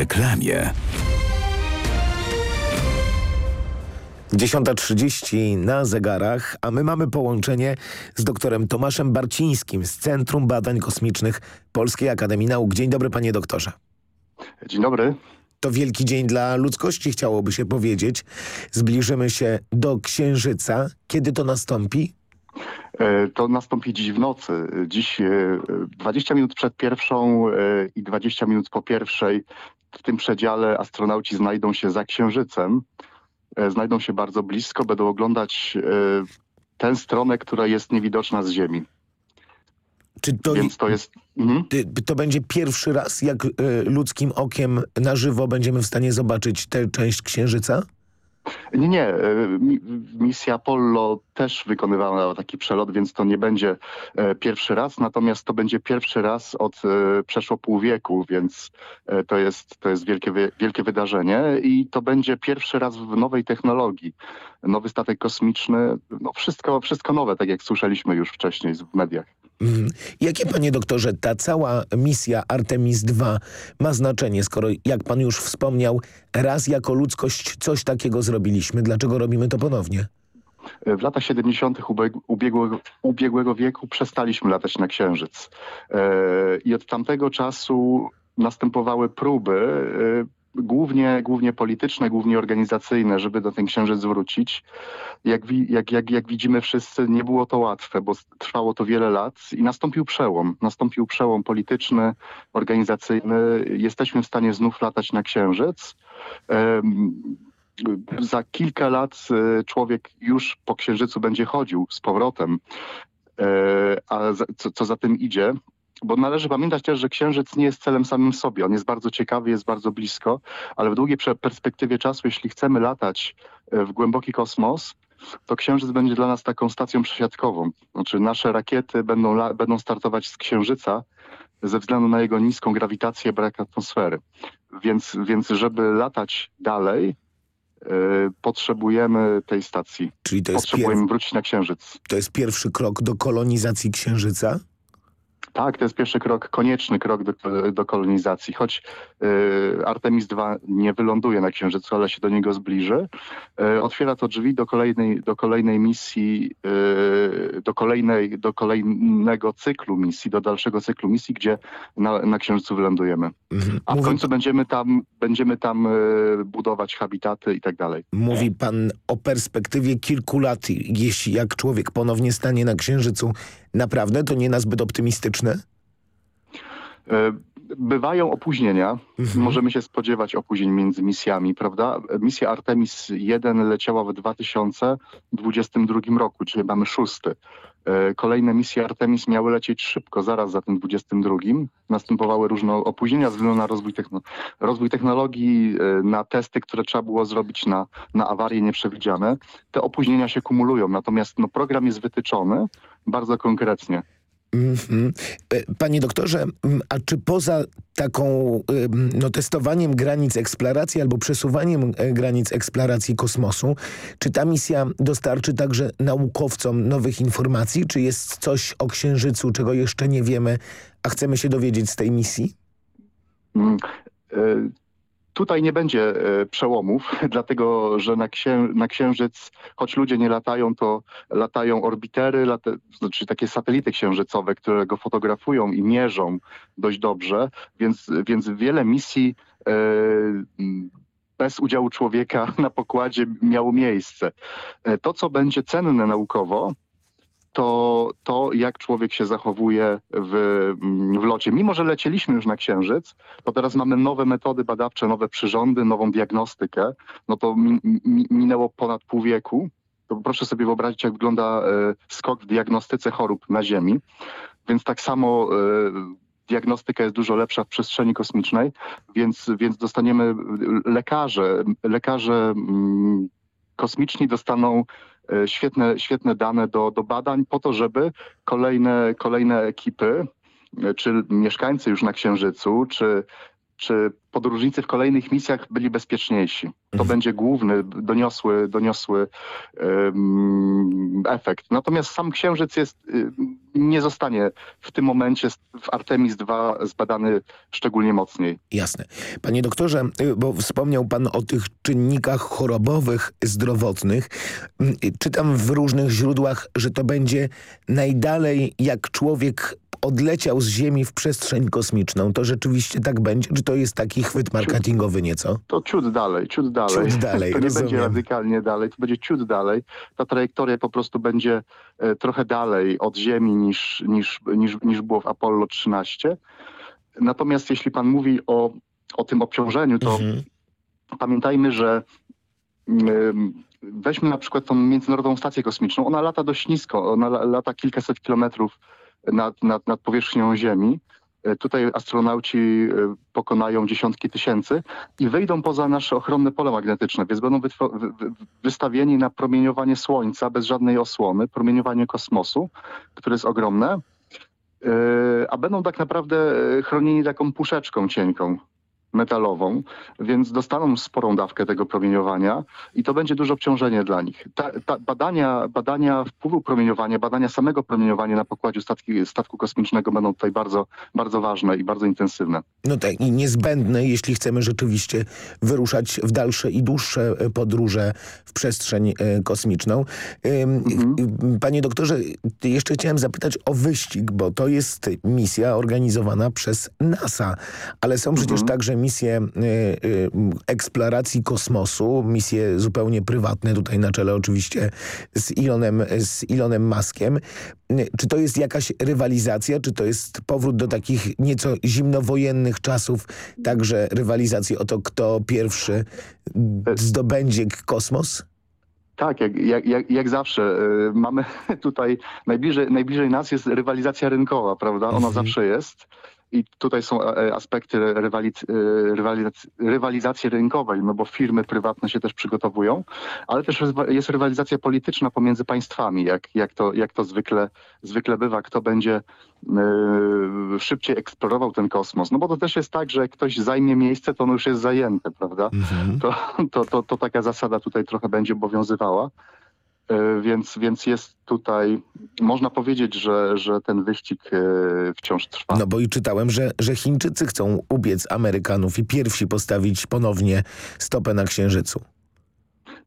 reklamie. 10.30 na zegarach, a my mamy połączenie z doktorem Tomaszem Barcińskim z Centrum Badań Kosmicznych Polskiej Akademii Nauk. Dzień dobry panie doktorze. Dzień dobry. To wielki dzień dla ludzkości, chciałoby się powiedzieć. Zbliżymy się do Księżyca. Kiedy to nastąpi? To nastąpi dziś w nocy. Dziś 20 minut przed pierwszą i 20 minut po pierwszej w tym przedziale astronauci znajdą się za Księżycem. Znajdą się bardzo blisko, będą oglądać tę stronę, która jest niewidoczna z Ziemi. Czy to, Więc to jest... Mhm. To będzie pierwszy raz, jak ludzkim okiem na żywo będziemy w stanie zobaczyć tę część Księżyca? Nie, nie. Misja Apollo też wykonywała taki przelot, więc to nie będzie pierwszy raz, natomiast to będzie pierwszy raz od przeszło pół wieku, więc to jest, to jest wielkie, wielkie wydarzenie i to będzie pierwszy raz w nowej technologii. Nowy statek kosmiczny, no wszystko, wszystko nowe, tak jak słyszeliśmy już wcześniej w mediach. Jakie, panie doktorze, ta cała misja Artemis II ma znaczenie, skoro, jak pan już wspomniał, raz jako ludzkość coś takiego zrobiliśmy? Dlaczego robimy to ponownie? W latach 70. ubiegłego, ubiegłego wieku przestaliśmy latać na Księżyc. I od tamtego czasu następowały próby głównie, głównie polityczne, głównie organizacyjne, żeby do ten księżyc wrócić. Jak, jak, jak, jak widzimy wszyscy, nie było to łatwe, bo trwało to wiele lat i nastąpił przełom. Nastąpił przełom polityczny, organizacyjny. Jesteśmy w stanie znów latać na księżyc. Za kilka lat człowiek już po księżycu będzie chodził z powrotem. A co, co za tym idzie, bo należy pamiętać też, że Księżyc nie jest celem samym sobie. On jest bardzo ciekawy, jest bardzo blisko, ale w długiej perspektywie czasu, jeśli chcemy latać w głęboki kosmos, to Księżyc będzie dla nas taką stacją przesiadkową. Znaczy nasze rakiety będą, będą startować z Księżyca ze względu na jego niską grawitację, brak atmosfery. Więc, więc żeby latać dalej, potrzebujemy tej stacji. Czyli to jest potrzebujemy wrócić na Księżyc. To jest pierwszy krok do kolonizacji Księżyca? Tak, to jest pierwszy krok, konieczny krok do, do kolonizacji. Choć y, Artemis II nie wyląduje na Księżycu, ale się do niego zbliży, y, otwiera to drzwi do kolejnej, do kolejnej misji, y, do, kolejnej, do kolejnego cyklu misji, do dalszego cyklu misji, gdzie na, na Księżycu wylądujemy. Mhm. A w końcu będziemy tam, będziemy tam budować habitaty i tak dalej. Mówi pan o perspektywie kilku lat, jeśli jak człowiek ponownie stanie na Księżycu, naprawdę to nie nazbyt optymistyczne? Bywają opóźnienia. Mhm. Możemy się spodziewać opóźnień między misjami, prawda? Misja Artemis 1 leciała w 2022 roku, czyli mamy szósty. Kolejne misje Artemis miały lecieć szybko, zaraz za tym 22. Następowały różne opóźnienia ze względu na rozwój, techno rozwój technologii, na testy, które trzeba było zrobić na, na awarie nieprzewidziane. Te opóźnienia się kumulują, natomiast no, program jest wytyczony bardzo konkretnie. Mm -hmm. Panie doktorze, a czy poza taką no, testowaniem granic eksploracji albo przesuwaniem e, granic eksploracji kosmosu, czy ta misja dostarczy także naukowcom nowych informacji? Czy jest coś o Księżycu, czego jeszcze nie wiemy, a chcemy się dowiedzieć z tej misji? Mm, y Tutaj nie będzie e, przełomów, dlatego że na, księ na Księżyc, choć ludzie nie latają, to latają orbitery, lata znaczy takie satelity księżycowe, które go fotografują i mierzą dość dobrze, więc, więc wiele misji e, bez udziału człowieka na pokładzie miało miejsce. E, to, co będzie cenne naukowo, to to, jak człowiek się zachowuje w, w locie. Mimo, że lecieliśmy już na Księżyc, to teraz mamy nowe metody badawcze, nowe przyrządy, nową diagnostykę. No to mi, minęło ponad pół wieku. To proszę sobie wyobrazić, jak wygląda e, skok w diagnostyce chorób na Ziemi. Więc tak samo e, diagnostyka jest dużo lepsza w przestrzeni kosmicznej, więc, więc dostaniemy lekarze, lekarze mm, kosmiczni dostaną E, świetne, świetne dane do, do badań po to, żeby kolejne, kolejne ekipy, e, czy mieszkańcy już na Księżycu, czy, czy podróżnicy w kolejnych misjach byli bezpieczniejsi. To mhm. będzie główny, doniosły, doniosły um, efekt. Natomiast sam Księżyc jest, y, nie zostanie w tym momencie w Artemis II zbadany szczególnie mocniej. Jasne. Panie doktorze, y, bo wspomniał pan o tych czynnikach chorobowych, zdrowotnych. Mm, czytam w różnych źródłach, że to będzie najdalej jak człowiek odleciał z Ziemi w przestrzeń kosmiczną. To rzeczywiście tak będzie? Czy to jest taki chwyt marketingowy nieco? To ciut dalej, ciut dalej. Ciut dalej, To nie rozumiem. będzie radykalnie dalej, to będzie ciut dalej. Ta trajektoria po prostu będzie e, trochę dalej od Ziemi niż, niż, niż, niż było w Apollo 13. Natomiast jeśli pan mówi o, o tym obciążeniu, to mhm. pamiętajmy, że weźmy na przykład tą Międzynarodową Stację Kosmiczną. Ona lata dość nisko, ona lata kilkaset kilometrów nad, nad, nad powierzchnią Ziemi. E, tutaj astronauci e, pokonają dziesiątki tysięcy i wyjdą poza nasze ochronne pole magnetyczne, więc będą wystawieni na promieniowanie Słońca bez żadnej osłony, promieniowanie kosmosu, które jest ogromne, e, a będą tak naprawdę chronieni taką puszeczką cienką metalową, więc dostaną sporą dawkę tego promieniowania i to będzie duże obciążenie dla nich. Ta, ta badania, badania wpływu promieniowania, badania samego promieniowania na pokładzie statki, statku kosmicznego będą tutaj bardzo, bardzo ważne i bardzo intensywne. No tak i niezbędne, jeśli chcemy rzeczywiście wyruszać w dalsze i dłuższe e, podróże w przestrzeń e, kosmiczną. Mhm. Panie doktorze, jeszcze chciałem zapytać o wyścig, bo to jest misja organizowana przez NASA, ale są przecież mhm. także misje y, y, eksploracji kosmosu, misje zupełnie prywatne, tutaj na czele oczywiście z Elonem, z Elonem Muskiem. Czy to jest jakaś rywalizacja, czy to jest powrót do takich nieco zimnowojennych czasów, także rywalizacji o to, kto pierwszy zdobędzie kosmos? Tak, jak, jak, jak zawsze. Y, mamy tutaj, najbliżej, najbliżej nas jest rywalizacja rynkowa, prawda? Ona mhm. zawsze jest. I tutaj są e, aspekty rywaliz rywaliz rywalizacji rynkowej, no bo firmy prywatne się też przygotowują, ale też jest rywalizacja polityczna pomiędzy państwami, jak, jak, to, jak to zwykle, zwykle bywa, kto będzie szybciej eksplorował ten kosmos. No bo to też jest tak, że jak ktoś zajmie miejsce, to ono już jest zajęte, prawda? Mhm. To, to, to, to taka zasada tutaj trochę będzie obowiązywała. E, więc, więc jest tutaj, można powiedzieć, że, że ten wyścig e, wciąż trwa. No bo i czytałem, że, że Chińczycy chcą ubiec Amerykanów i pierwsi postawić ponownie stopę na Księżycu.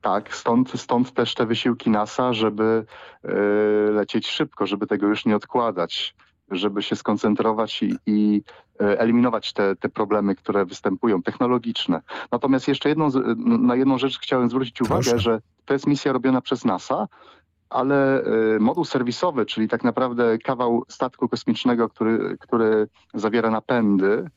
Tak, stąd, stąd też te wysiłki NASA, żeby y, lecieć szybko, żeby tego już nie odkładać, żeby się skoncentrować i, i eliminować te, te problemy, które występują, technologiczne. Natomiast jeszcze jedną, na jedną rzecz chciałem zwrócić Proszę. uwagę, że to jest misja robiona przez NASA, ale y, moduł serwisowy, czyli tak naprawdę kawał statku kosmicznego, który, który zawiera napędy,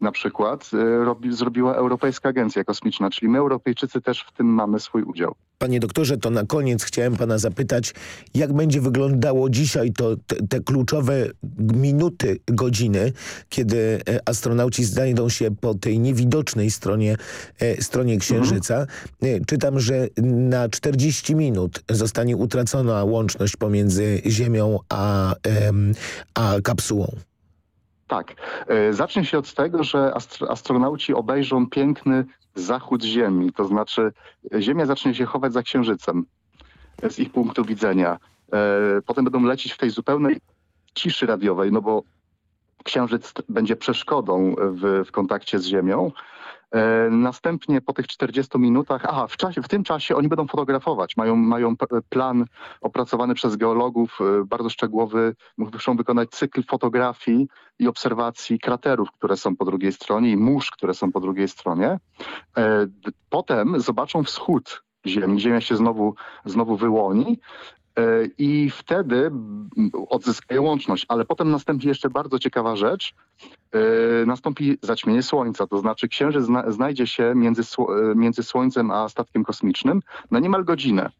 na przykład y, robi, zrobiła Europejska Agencja Kosmiczna, czyli my Europejczycy też w tym mamy swój udział. Panie doktorze, to na koniec chciałem pana zapytać, jak będzie wyglądało dzisiaj to, te, te kluczowe minuty, godziny, kiedy e, astronauci znajdą się po tej niewidocznej stronie, e, stronie Księżyca. Mhm. Czytam, że na 40 minut zostanie utracona łączność pomiędzy Ziemią a, a kapsułą. Tak. Zacznie się od tego, że astronauci obejrzą piękny zachód Ziemi, to znaczy Ziemia zacznie się chować za Księżycem z ich punktu widzenia. E, potem będą lecieć w tej zupełnej ciszy radiowej, no bo Księżyc będzie przeszkodą w, w kontakcie z Ziemią. E, następnie po tych 40 minutach, aha, w, czasie, w tym czasie oni będą fotografować. Mają, mają plan opracowany przez geologów, e, bardzo szczegółowy. Muszą wykonać cykl fotografii i obserwacji kraterów, które są po drugiej stronie i mórz, które są po drugiej stronie. E, potem zobaczą wschód Ziemi. Ziemia się znowu, znowu wyłoni i wtedy odzyskają łączność. Ale potem nastąpi jeszcze bardzo ciekawa rzecz. Nastąpi zaćmienie Słońca, to znaczy Księżyc zna znajdzie się między, między Słońcem a statkiem kosmicznym na niemal godzinę.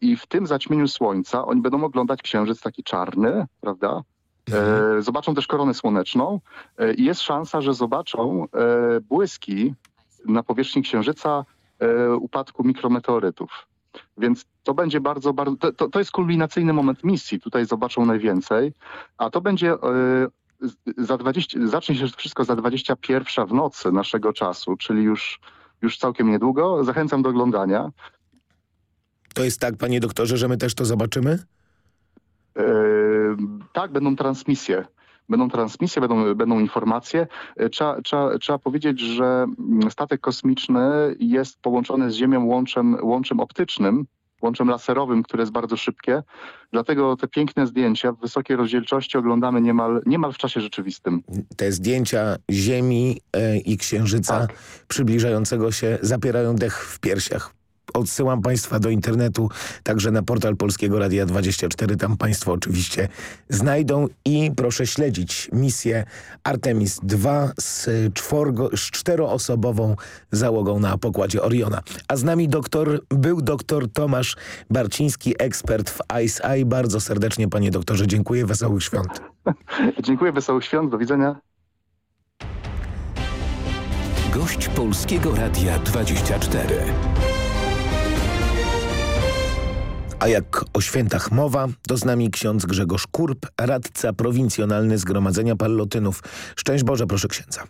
I w tym zaćmieniu Słońca oni będą oglądać Księżyc taki czarny, prawda? Mhm. Zobaczą też koronę słoneczną i jest szansa, że zobaczą błyski na powierzchni Księżyca upadku mikrometeorytów. Więc to będzie bardzo, bardzo to, to jest kulminacyjny moment misji. Tutaj zobaczą najwięcej, a to będzie za 20, zacznie się wszystko za 21 w nocy naszego czasu, czyli już, już całkiem niedługo. Zachęcam do oglądania. To jest tak, panie doktorze, że my też to zobaczymy? Yy, tak, będą transmisje. Będą transmisje, będą, będą informacje. E, trzeba, trzeba, trzeba powiedzieć, że statek kosmiczny jest połączony z Ziemią łączem, łączem optycznym, łączem laserowym, które jest bardzo szybkie. Dlatego te piękne zdjęcia w wysokiej rozdzielczości oglądamy niemal, niemal w czasie rzeczywistym. Te zdjęcia Ziemi e, i Księżyca tak. przybliżającego się zapierają dech w piersiach odsyłam Państwa do internetu, także na portal Polskiego Radia 24. Tam Państwo oczywiście znajdą i proszę śledzić misję Artemis 2 z, czworgo, z czteroosobową załogą na pokładzie Oriona. A z nami doktor, był doktor Tomasz Barciński, ekspert w ICE. Bardzo serdecznie Panie doktorze dziękuję. Wesołych świąt. dziękuję, wesołych świąt. Do widzenia. Gość Polskiego Radia 24. A jak o świętach mowa, to z nami ksiądz Grzegorz Kurp, radca prowincjonalny Zgromadzenia Pallotynów. Szczęść Boże, proszę księdza.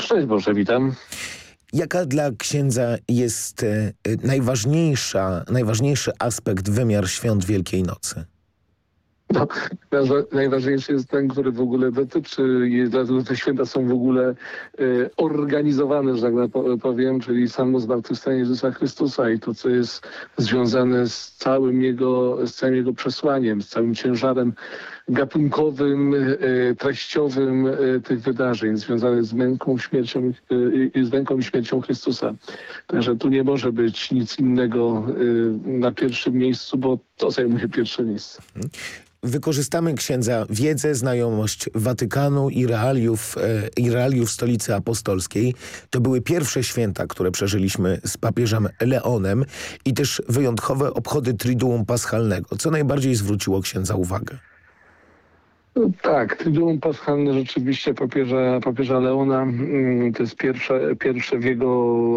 Szczęść Boże, witam. Jaka dla księdza jest e, najważniejsza, najważniejszy aspekt, wymiar świąt Wielkiej Nocy? No, najważniejszy jest ten, który w ogóle dotyczy, dlatego te święta są w ogóle y, organizowane, że tak powiem, czyli samo zmartwychwstanie Jezusa Chrystusa i to, co jest związane z całym jego, z całym jego przesłaniem, z całym ciężarem gatunkowym, y, treściowym y, tych wydarzeń związanych z męką, śmiercią, z męką i śmiercią Chrystusa. Także tu nie może być nic innego na pierwszym miejscu, bo to zajmuje pierwsze miejsce. Mhm wykorzystamy księdza wiedzę, znajomość Watykanu i realiów, e, i realiów stolicy apostolskiej. To były pierwsze święta, które przeżyliśmy z papieżem Leonem i też wyjątkowe obchody Triduum Paschalnego. Co najbardziej zwróciło księdza uwagę? No tak, Triduum Paschalne rzeczywiście papieża, papieża Leona mm, to jest pierwsze, pierwsze w jego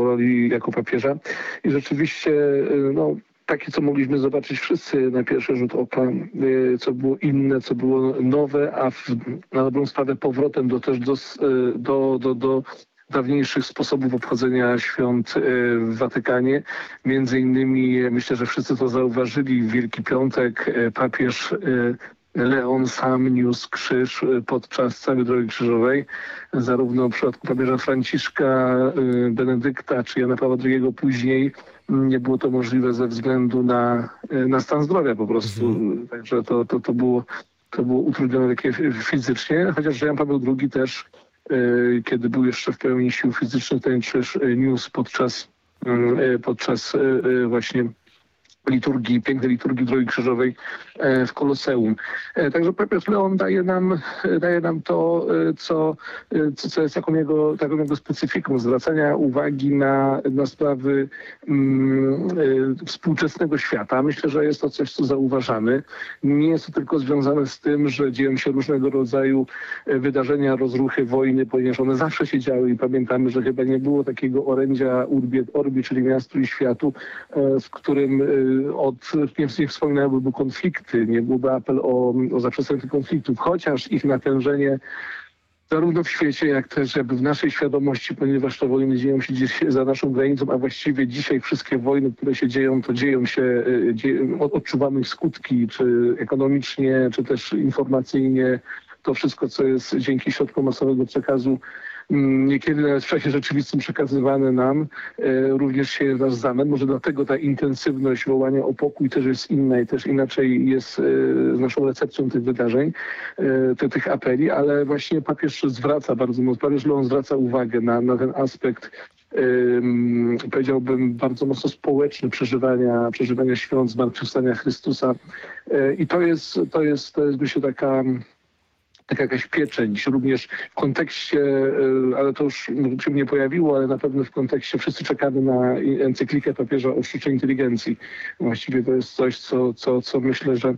roli jako papieża i rzeczywiście y, no, takie, co mogliśmy zobaczyć wszyscy na pierwszy rzut oka, y, co było inne, co było nowe, a w, na dobrą sprawę powrotem do, też do, y, do, do, do dawniejszych sposobów obchodzenia świąt w Watykanie. Między innymi, myślę, że wszyscy to zauważyli, w Wielki Piątek papież Leon sam niósł krzyż podczas całej drogi krzyżowej. Zarówno w przypadku papieża Franciszka, Benedykta czy Jana Pawła II później nie było to możliwe ze względu na, na stan zdrowia po prostu. Mhm. Także to, to, to, było, to było utrudnione takie fizycznie, chociaż Jan Paweł II też, kiedy był jeszcze w pełni sił fizycznych, ten krzyż niósł podczas, e, podczas właśnie liturgii, pięknej liturgii Drogi Krzyżowej e, w Koloseum. E, także papież Leon daje nam, daje nam to, e, co, co jest taką jego, taką jego specyfiką, zwracania uwagi na, na sprawy mm, współczesnego świata. Myślę, że jest to coś, co zauważamy. Nie jest to tylko związane z tym, że dzieją się różnego rodzaju wydarzenia, rozruchy, wojny, ponieważ one zawsze się działy i pamiętamy, że chyba nie było takiego orędzia Urbi Orbi, czyli miastu i światu, w którym od, nie, nie wspominałyby konflikty, nie byłby apel o, o zaprzestanie konfliktów, chociaż ich natężenie zarówno w świecie, jak też jakby w naszej świadomości, ponieważ te wojny dzieją się gdzieś za naszą granicą, a właściwie dzisiaj wszystkie wojny, które się dzieją, to dzieją się, dzieją, odczuwamy ich skutki, czy ekonomicznie, czy też informacyjnie, to wszystko, co jest dzięki środkom masowego przekazu niekiedy nawet w czasie rzeczywistym przekazywane nam e, również się nasz zamęt. Może dlatego ta intensywność wołania o pokój też jest inna i też inaczej jest e, z naszą recepcją tych wydarzeń, e, tych apeli, ale właśnie papież zwraca bardzo mocno, papież Leon zwraca uwagę na, na ten aspekt powiedziałbym, bardzo mocno społeczny przeżywania, przeżywania świąt zmartwychwstania Chrystusa. I to jest, to jest, to jest myślę taka taka jakaś pieczęć, również w kontekście, e, ale to już się nie pojawiło, ale na pewno w kontekście wszyscy czekamy na encyklikę papieża o sztucznej inteligencji. Właściwie to jest coś, co, co, co myślę, że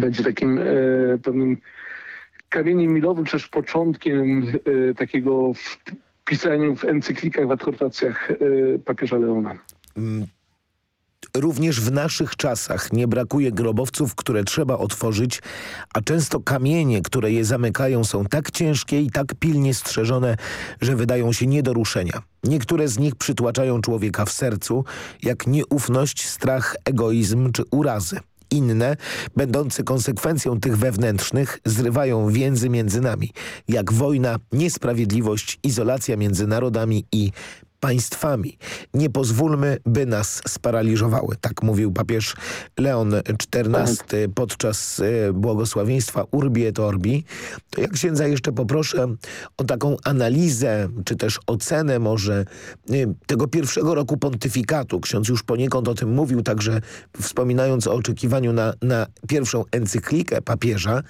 będzie takim e, pewnym kamieniem milowym, czy też początkiem e, takiego w pisaniu w encyklikach, w adhortacjach e, papieża Leona. Również w naszych czasach nie brakuje grobowców, które trzeba otworzyć, a często kamienie, które je zamykają są tak ciężkie i tak pilnie strzeżone, że wydają się nie do ruszenia. Niektóre z nich przytłaczają człowieka w sercu, jak nieufność, strach, egoizm czy urazy. Inne, będące konsekwencją tych wewnętrznych, zrywają więzy między nami, jak wojna, niesprawiedliwość, izolacja między narodami i państwami. Nie pozwólmy, by nas sparaliżowały. Tak mówił papież Leon XIV tak. podczas e, błogosławieństwa Urbi et Orbi. To jak księdza jeszcze poproszę o taką analizę, czy też ocenę może e, tego pierwszego roku pontyfikatu. Ksiądz już poniekąd o tym mówił, także wspominając o oczekiwaniu na, na pierwszą encyklikę papieża,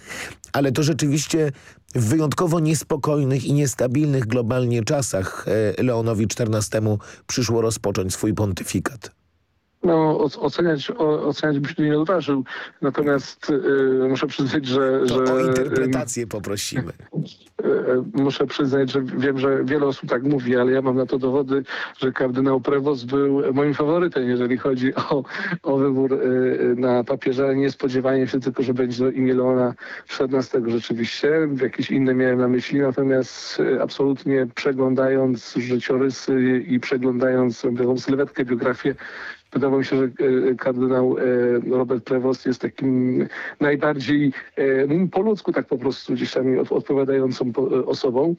ale to rzeczywiście w wyjątkowo niespokojnych i niestabilnych globalnie czasach e, Leonowi XIV przyszło rozpocząć swój pontyfikat. No, oceniać, oceniać byś nie odważył, natomiast y, muszę przyznać, że... To że o interpretację poprosimy. Y, y, muszę przyznać, że wiem, że wiele osób tak mówi, ale ja mam na to dowody, że kardynał Prevost był moim faworytem, jeżeli chodzi o, o wybór y, na papieża. Nie spodziewałem się tylko, że będzie to imię Leona XIV rzeczywiście. Jakieś inne miałem na myśli, natomiast y, absolutnie przeglądając życiorysy i przeglądając sylwetkę, biografię Wydawało mi się, że e, kardynał e, Robert Prevost jest takim najbardziej e, po ludzku tak po prostu gdzieś tam odpowiadającą osobą.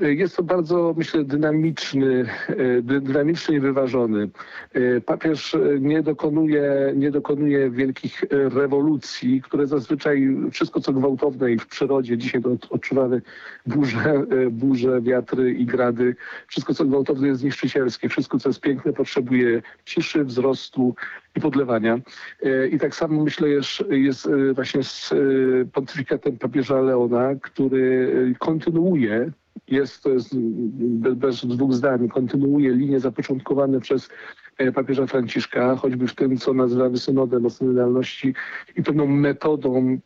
Jest to bardzo, myślę, dynamiczny, dynamiczny i wyważony. Papież nie dokonuje, nie dokonuje wielkich rewolucji, które zazwyczaj wszystko co gwałtowne i w przyrodzie, dzisiaj to odczuwamy burze, burze, wiatry i grady, wszystko co gwałtowne jest zniszczycielskie, wszystko co jest piękne potrzebuje ciszy, wzrostu i podlewania. E, I tak samo myślę jest, jest e, właśnie z e, pontyfikatem papieża Leona, który kontynuuje jest, bez, bez dwóch zdań, kontynuuje linie zapoczątkowane przez papieża Franciszka, choćby w tym, co nazywamy synodem o synodalności i pewną metodą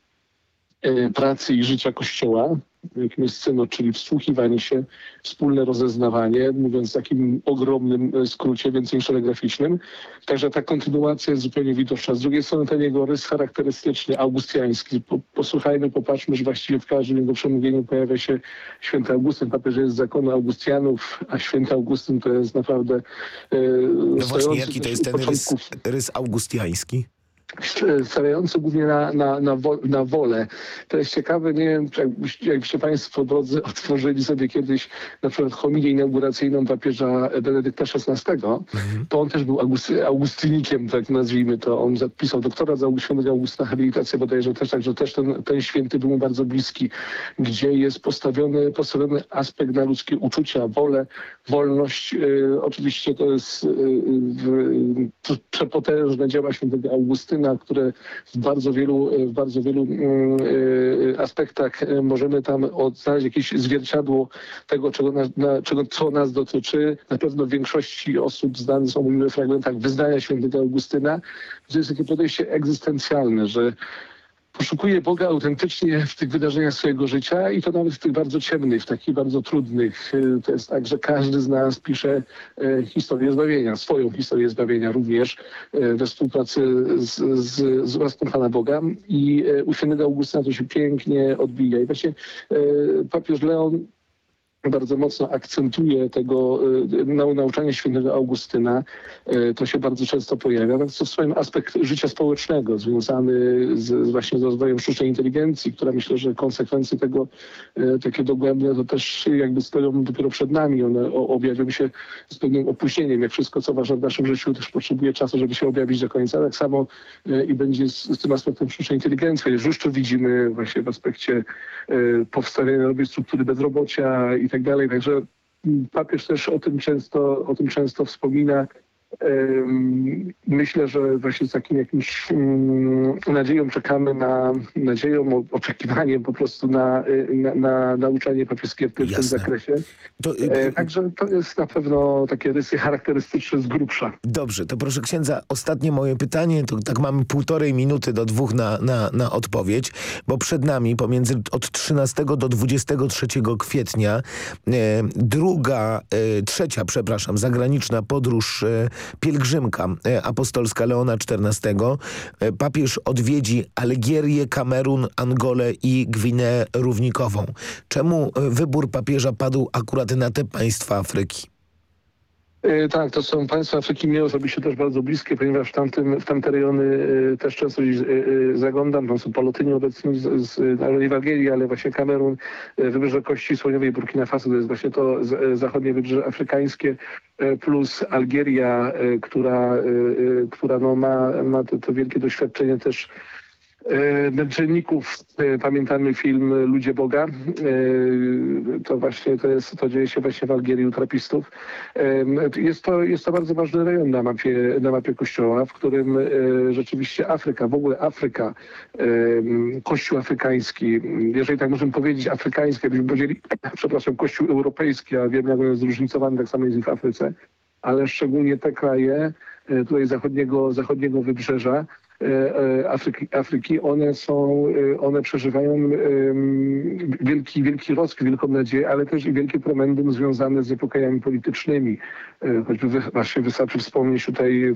pracy i życia Kościoła, jakim jest synod, czyli wsłuchiwanie się, wspólne rozeznawanie, mówiąc w takim ogromnym e, skrócie, więcej niż telegraficznym. Także ta kontynuacja jest zupełnie widoczna. Z drugiej strony ten jego rys charakterystyczny, augustiański. Po, posłuchajmy, popatrzmy, że właściwie w każdym jego przemówieniu pojawia się święty Augustyn. Papież jest z zakonu Augustianów, a święty Augustyn to jest naprawdę... E, no właśnie, jaki to jest ten rys, rys augustiański? Stawiający głównie na, na, na, wo, na wolę. To jest ciekawe, nie wiem, jakbyście, jakbyście Państwo drodzy otworzyli sobie kiedyś na przykład homilię inauguracyjną papieża Benedykta XVI, mhm. to on też był Augusty, Augustynikiem, tak nazwijmy to. On zapisał doktora za świętego Augustyna habilitację bodajże też, także też ten, ten święty był mu bardzo bliski, gdzie jest postawiony, postawiony aspekt na ludzkie uczucia, wolę, wolność. Y, oczywiście to jest y, y, przepotężne dzieła świętego Augustyna, które w bardzo wielu, w bardzo wielu mm, e, aspektach e, możemy tam odnaleźć jakieś zwierciadło tego, czego, nas, na, czego co nas dotyczy. Na pewno w większości osób znane są mówimy fragmentach wyznania świętego Augustyna, że jest takie podejście egzystencjalne, że poszukuje Boga autentycznie w tych wydarzeniach swojego życia i to nawet w tych bardzo ciemnych, w takich bardzo trudnych. To jest tak, że każdy z nas pisze e, historię zbawienia, swoją historię zbawienia również e, we współpracy z, z, z własną Pana Boga i u świętego Augustyna to się pięknie odbija. I właśnie papież Leon bardzo mocno akcentuje tego y, nauczania świętego Augustyna. Y, to się bardzo często pojawia. To jest swoim aspekt życia społecznego związany z, właśnie z rozwojem sztucznej inteligencji, która myślę, że konsekwencje tego y, takie dogłębne to też jakby stoją dopiero przed nami. One objawią się z pewnym opóźnieniem. Jak wszystko, co ważne w naszym życiu też potrzebuje czasu, żeby się objawić do końca. Tak samo i będzie z, z tym aspektem sztucznej inteligencji. Już to widzimy właśnie w aspekcie powstawiania nowej struktury bezrobocia i tak dalej. Także papież też o tym często, o tym często wspomina. Myślę, że właśnie z takim jakimś mm, nadzieją czekamy na nadzieją, oczekiwaniem po prostu na, na, na nauczanie papieskie w tym, w tym zakresie. To, e, Także to jest na pewno takie rysy charakterystyczne z grubsza. Dobrze, to proszę księdza, ostatnie moje pytanie, to tak mamy półtorej minuty do dwóch na, na, na odpowiedź, bo przed nami pomiędzy od 13 do 23 kwietnia e, druga, e, trzecia, przepraszam, zagraniczna podróż pielgrzymka e, apostolska Leona XIV. E, papież odwiedzi Algierię, Kamerun, Angolę i Gwineę Równikową. Czemu e, wybór papieża padł akurat na te państwa Afryki? E, tak, to są państwa Afryki mnie osobiście też bardzo bliskie, ponieważ w, tamtym, w tamte rejony e, też często gdzieś e, zaglądam. Tam są Palotyni obecni z, z, w Algierii, ale właśnie Kamerun, Wybrzeże Kości Słoniowej, Burkina Faso, to jest właśnie to zachodnie wybrzeże afrykańskie, plus Algieria, która, która no ma, ma to, to wielkie doświadczenie też męczenników. E, pamiętamy film Ludzie Boga. E, to właśnie to, jest, to dzieje się właśnie w Algierii u trapistów. Jest to, jest to bardzo ważny rejon na mapie, na mapie Kościoła, w którym rzeczywiście Afryka, w ogóle Afryka, Kościół afrykański, jeżeli tak możemy powiedzieć afrykański, jakbyśmy powiedzieli, przepraszam, Kościół europejski, a wiem jak on jest zróżnicowany, tak samo jest w Afryce, ale szczególnie te kraje tutaj zachodniego, zachodniego wybrzeża, E, e, Afryki, Afryki, one są, e, one przeżywają wielki, wielki rozkwit, wielką nadzieję, ale też i wielkie promendum związane z niepokojami politycznymi. Choćby właśnie wystarczy wspomnieć tutaj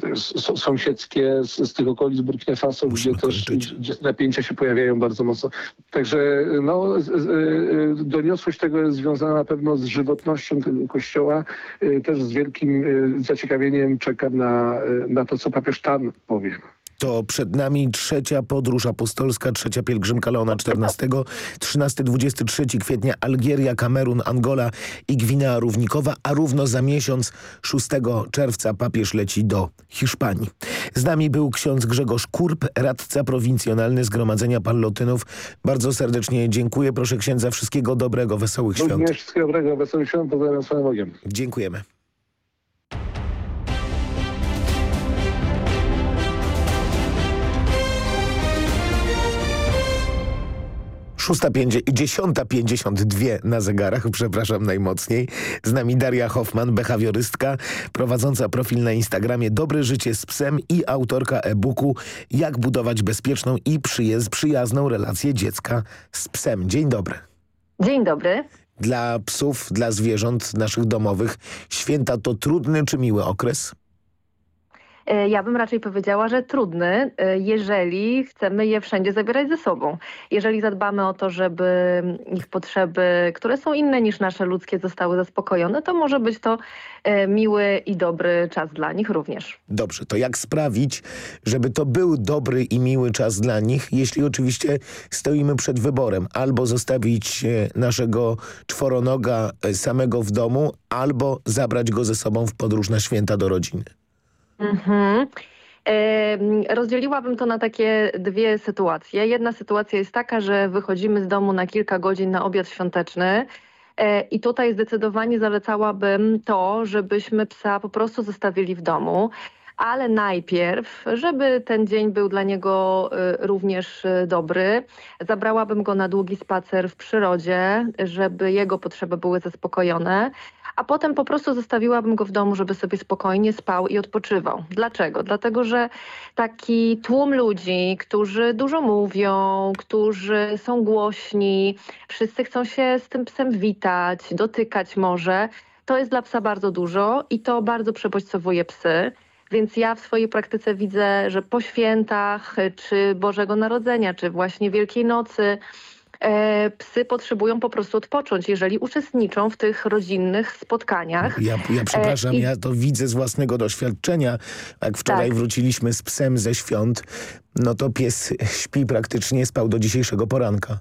sąsiedzkie z, z tych okolic Burkina Faso, gdzie też gdzie napięcia się pojawiają bardzo mocno. Także no, doniosłość tego jest związana na pewno z żywotnością tego kościoła. Też z wielkim zaciekawieniem czekam na, na to, co papież Tan powie. To przed nami trzecia podróż apostolska, trzecia pielgrzymka Leona XIV, 13-23 kwietnia Algieria, Kamerun, Angola i Gwinea Równikowa, a równo za miesiąc 6 czerwca papież leci do Hiszpanii. Z nami był ksiądz Grzegorz Kurp, radca prowincjonalny Zgromadzenia Pallotynów. Bardzo serdecznie dziękuję. Proszę księdza wszystkiego dobrego, wesołych świąt. Również wszystkiego dobrego, wesołych świąt, pozdrawiam swoim Bogiem. Dziękujemy. 10.52 na zegarach, przepraszam najmocniej. Z nami Daria Hoffman, behawiorystka, prowadząca profil na Instagramie Dobre Życie z Psem i autorka e-booku Jak budować bezpieczną i przyjazną relację dziecka z psem. Dzień dobry. Dzień dobry. Dla psów, dla zwierząt naszych domowych święta to trudny czy miły okres? E, ja bym raczej powiedziała, że trudny, e, jeżeli chcemy je wszędzie zabierać ze sobą. Jeżeli zadbamy o to, żeby ich potrzeby, które są inne niż nasze ludzkie, zostały zaspokojone, to może być to e, miły i dobry czas dla nich również. Dobrze, to jak sprawić, żeby to był dobry i miły czas dla nich, jeśli oczywiście stoimy przed wyborem albo zostawić naszego czworonoga samego w domu, albo zabrać go ze sobą w podróż na święta do rodziny. Mhm. Rozdzieliłabym to na takie dwie sytuacje. Jedna sytuacja jest taka, że wychodzimy z domu na kilka godzin na obiad świąteczny. E, I tutaj zdecydowanie zalecałabym to, żebyśmy psa po prostu zostawili w domu ale najpierw, żeby ten dzień był dla niego y, również y, dobry, zabrałabym go na długi spacer w przyrodzie, żeby jego potrzeby były zaspokojone, a potem po prostu zostawiłabym go w domu, żeby sobie spokojnie spał i odpoczywał. Dlaczego? Dlatego, że taki tłum ludzi, którzy dużo mówią, którzy są głośni, wszyscy chcą się z tym psem witać, dotykać może, to jest dla psa bardzo dużo i to bardzo przebodźcowuje psy. Więc ja w swojej praktyce widzę, że po świętach, czy Bożego Narodzenia, czy właśnie Wielkiej Nocy, psy potrzebują po prostu odpocząć, jeżeli uczestniczą w tych rodzinnych spotkaniach. Ja, ja przepraszam, e, i... ja to widzę z własnego doświadczenia. Jak wczoraj tak. wróciliśmy z psem ze świąt, no to pies śpi praktycznie, spał do dzisiejszego poranka.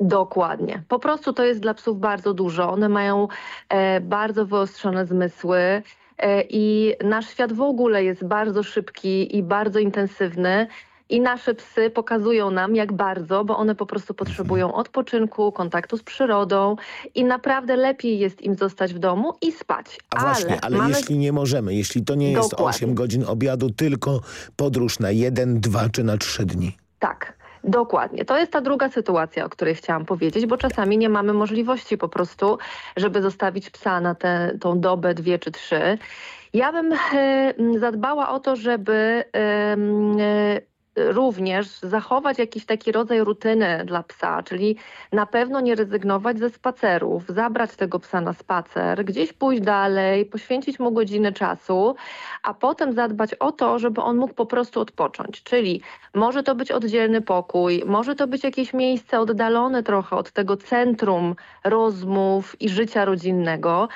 Dokładnie. Po prostu to jest dla psów bardzo dużo. One mają e, bardzo wyostrzone zmysły. E, I nasz świat w ogóle jest bardzo szybki i bardzo intensywny. I nasze psy pokazują nam, jak bardzo, bo one po prostu potrzebują odpoczynku, kontaktu z przyrodą i naprawdę lepiej jest im zostać w domu i spać. A ale właśnie, ale mamy... jeśli nie możemy, jeśli to nie jest Dokładnie. 8 godzin obiadu, tylko podróż na jeden, dwa czy na trzy dni. Tak. Dokładnie. To jest ta druga sytuacja, o której chciałam powiedzieć, bo czasami nie mamy możliwości po prostu, żeby zostawić psa na tę tą dobę, dwie czy trzy. Ja bym e, zadbała o to, żeby e, również zachować jakiś taki rodzaj rutyny dla psa, czyli na pewno nie rezygnować ze spacerów, zabrać tego psa na spacer, gdzieś pójść dalej, poświęcić mu godzinę czasu, a potem zadbać o to, żeby on mógł po prostu odpocząć. Czyli może to być oddzielny pokój, może to być jakieś miejsce oddalone trochę od tego centrum rozmów i życia rodzinnego.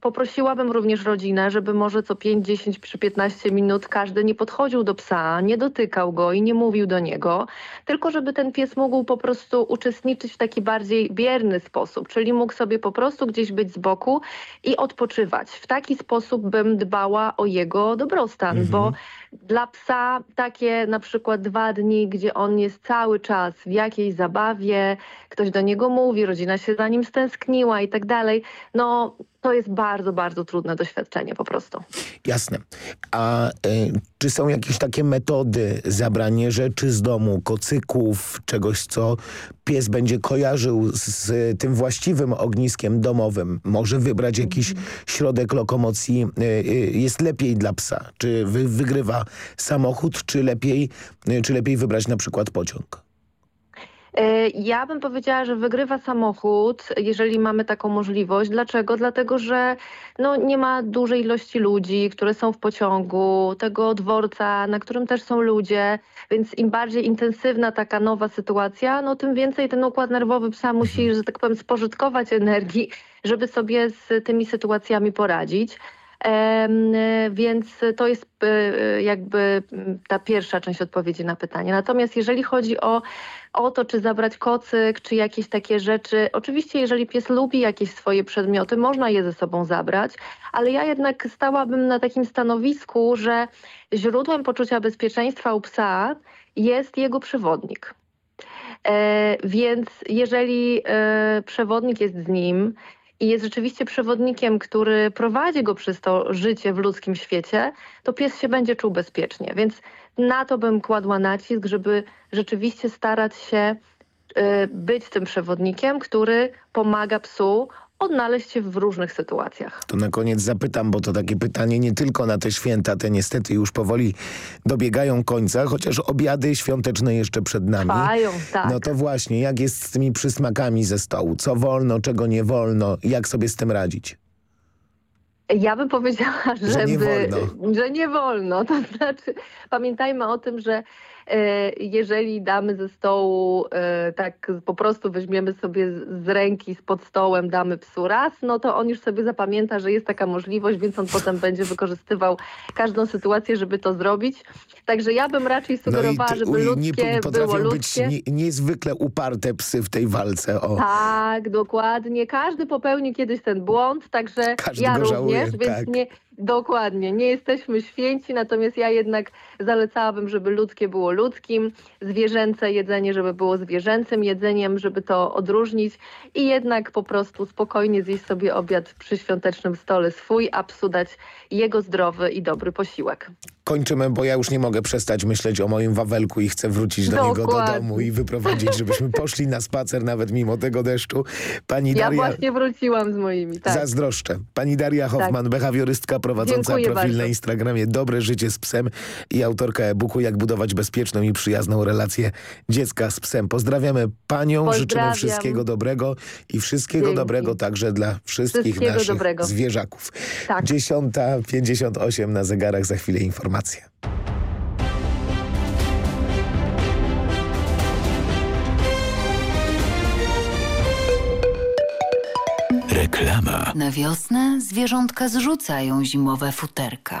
Poprosiłabym również rodzinę, żeby może co 5, 10 czy 15 minut każdy nie podchodził do psa, nie dotykał go i nie mówił do niego, tylko żeby ten pies mógł po prostu uczestniczyć w taki bardziej bierny sposób, czyli mógł sobie po prostu gdzieś być z boku i odpoczywać. W taki sposób bym dbała o jego dobrostan, mhm. bo dla psa takie na przykład dwa dni, gdzie on jest cały czas w jakiejś zabawie, ktoś do niego mówi, rodzina się za nim stęskniła i tak dalej, no to jest bardzo, bardzo trudne doświadczenie po prostu. Jasne. A y, czy są jakieś takie metody zabranie rzeczy z domu, kocyków, czegoś, co pies będzie kojarzył z, z tym właściwym ogniskiem domowym? Może wybrać jakiś -hmm. środek lokomocji y, y, jest lepiej dla psa? Czy wy, wygrywa samochód, czy lepiej, czy lepiej wybrać na przykład pociąg? E, ja bym powiedziała, że wygrywa samochód, jeżeli mamy taką możliwość. Dlaczego? Dlatego, że no, nie ma dużej ilości ludzi, które są w pociągu, tego dworca, na którym też są ludzie, więc im bardziej intensywna taka nowa sytuacja, no tym więcej ten układ nerwowy psa musi, mhm. że tak powiem, spożytkować energii, żeby sobie z tymi sytuacjami poradzić. Więc to jest e, jakby ta pierwsza część odpowiedzi na pytanie. Natomiast jeżeli chodzi o, o to, czy zabrać kocyk, czy jakieś takie rzeczy, oczywiście jeżeli pies lubi jakieś swoje przedmioty, można je ze sobą zabrać, ale ja jednak stałabym na takim stanowisku, że źródłem poczucia bezpieczeństwa u psa jest jego przewodnik. E, więc jeżeli e, przewodnik jest z nim, i jest rzeczywiście przewodnikiem, który prowadzi go przez to życie w ludzkim świecie, to pies się będzie czuł bezpiecznie. Więc na to bym kładła nacisk, żeby rzeczywiście starać się y, być tym przewodnikiem, który pomaga psu odnaleźć się w różnych sytuacjach. To na koniec zapytam, bo to takie pytanie nie tylko na te święta, te niestety już powoli dobiegają końca, chociaż obiady świąteczne jeszcze przed nami. Trwają, tak. No to właśnie, jak jest z tymi przysmakami ze stołu? Co wolno, czego nie wolno? Jak sobie z tym radzić? Ja bym powiedziała, żeby, Że nie wolno. że nie wolno. To znaczy, pamiętajmy o tym, że jeżeli damy ze stołu, e, tak po prostu weźmiemy sobie z, z ręki, spod stołem, damy psu raz, no to on już sobie zapamięta, że jest taka możliwość, więc on potem będzie wykorzystywał każdą sytuację, żeby to zrobić. Także ja bym raczej sugerowała, No i ty- żeby ludzkie nie, było ludzkie. być nie, niezwykle uparte psy w tej walce. O. Tak, dokładnie. Każdy popełni kiedyś ten błąd, także Każdy ja również, żałuje, więc tak. nie, dokładnie, nie jesteśmy święci, natomiast ja jednak zalecałabym, żeby ludzkie było ludzkim, zwierzęce jedzenie, żeby było zwierzęcym jedzeniem, żeby to odróżnić i jednak po prostu spokojnie zjeść sobie obiad przy świątecznym stole swój, a psu dać jego zdrowy i dobry posiłek. Kończymy, bo ja już nie mogę przestać myśleć o moim Wawelku i chcę wrócić do niego do Dokładnie. domu i wyprowadzić, żebyśmy poszli na spacer nawet mimo tego deszczu. Pani Ja Daria... właśnie wróciłam z moimi, tak. Zazdroszczę. Pani Daria Hoffman, behawiorystka prowadząca Dziękuję profil bardzo. na Instagramie Dobre Życie z Psem i autorka e-booku Jak budować bezpieczną i przyjazną relację dziecka z psem. Pozdrawiamy Panią, życzymy Pozdrawiam. wszystkiego dobrego i wszystkiego Dzięki. dobrego także dla wszystkich naszych dobrego. zwierzaków. Tak. 10.58 na zegarach, za chwilę informacje. Reklama. Na wiosnę zwierzątka zrzucają zimowe futerka.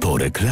Po reklamie.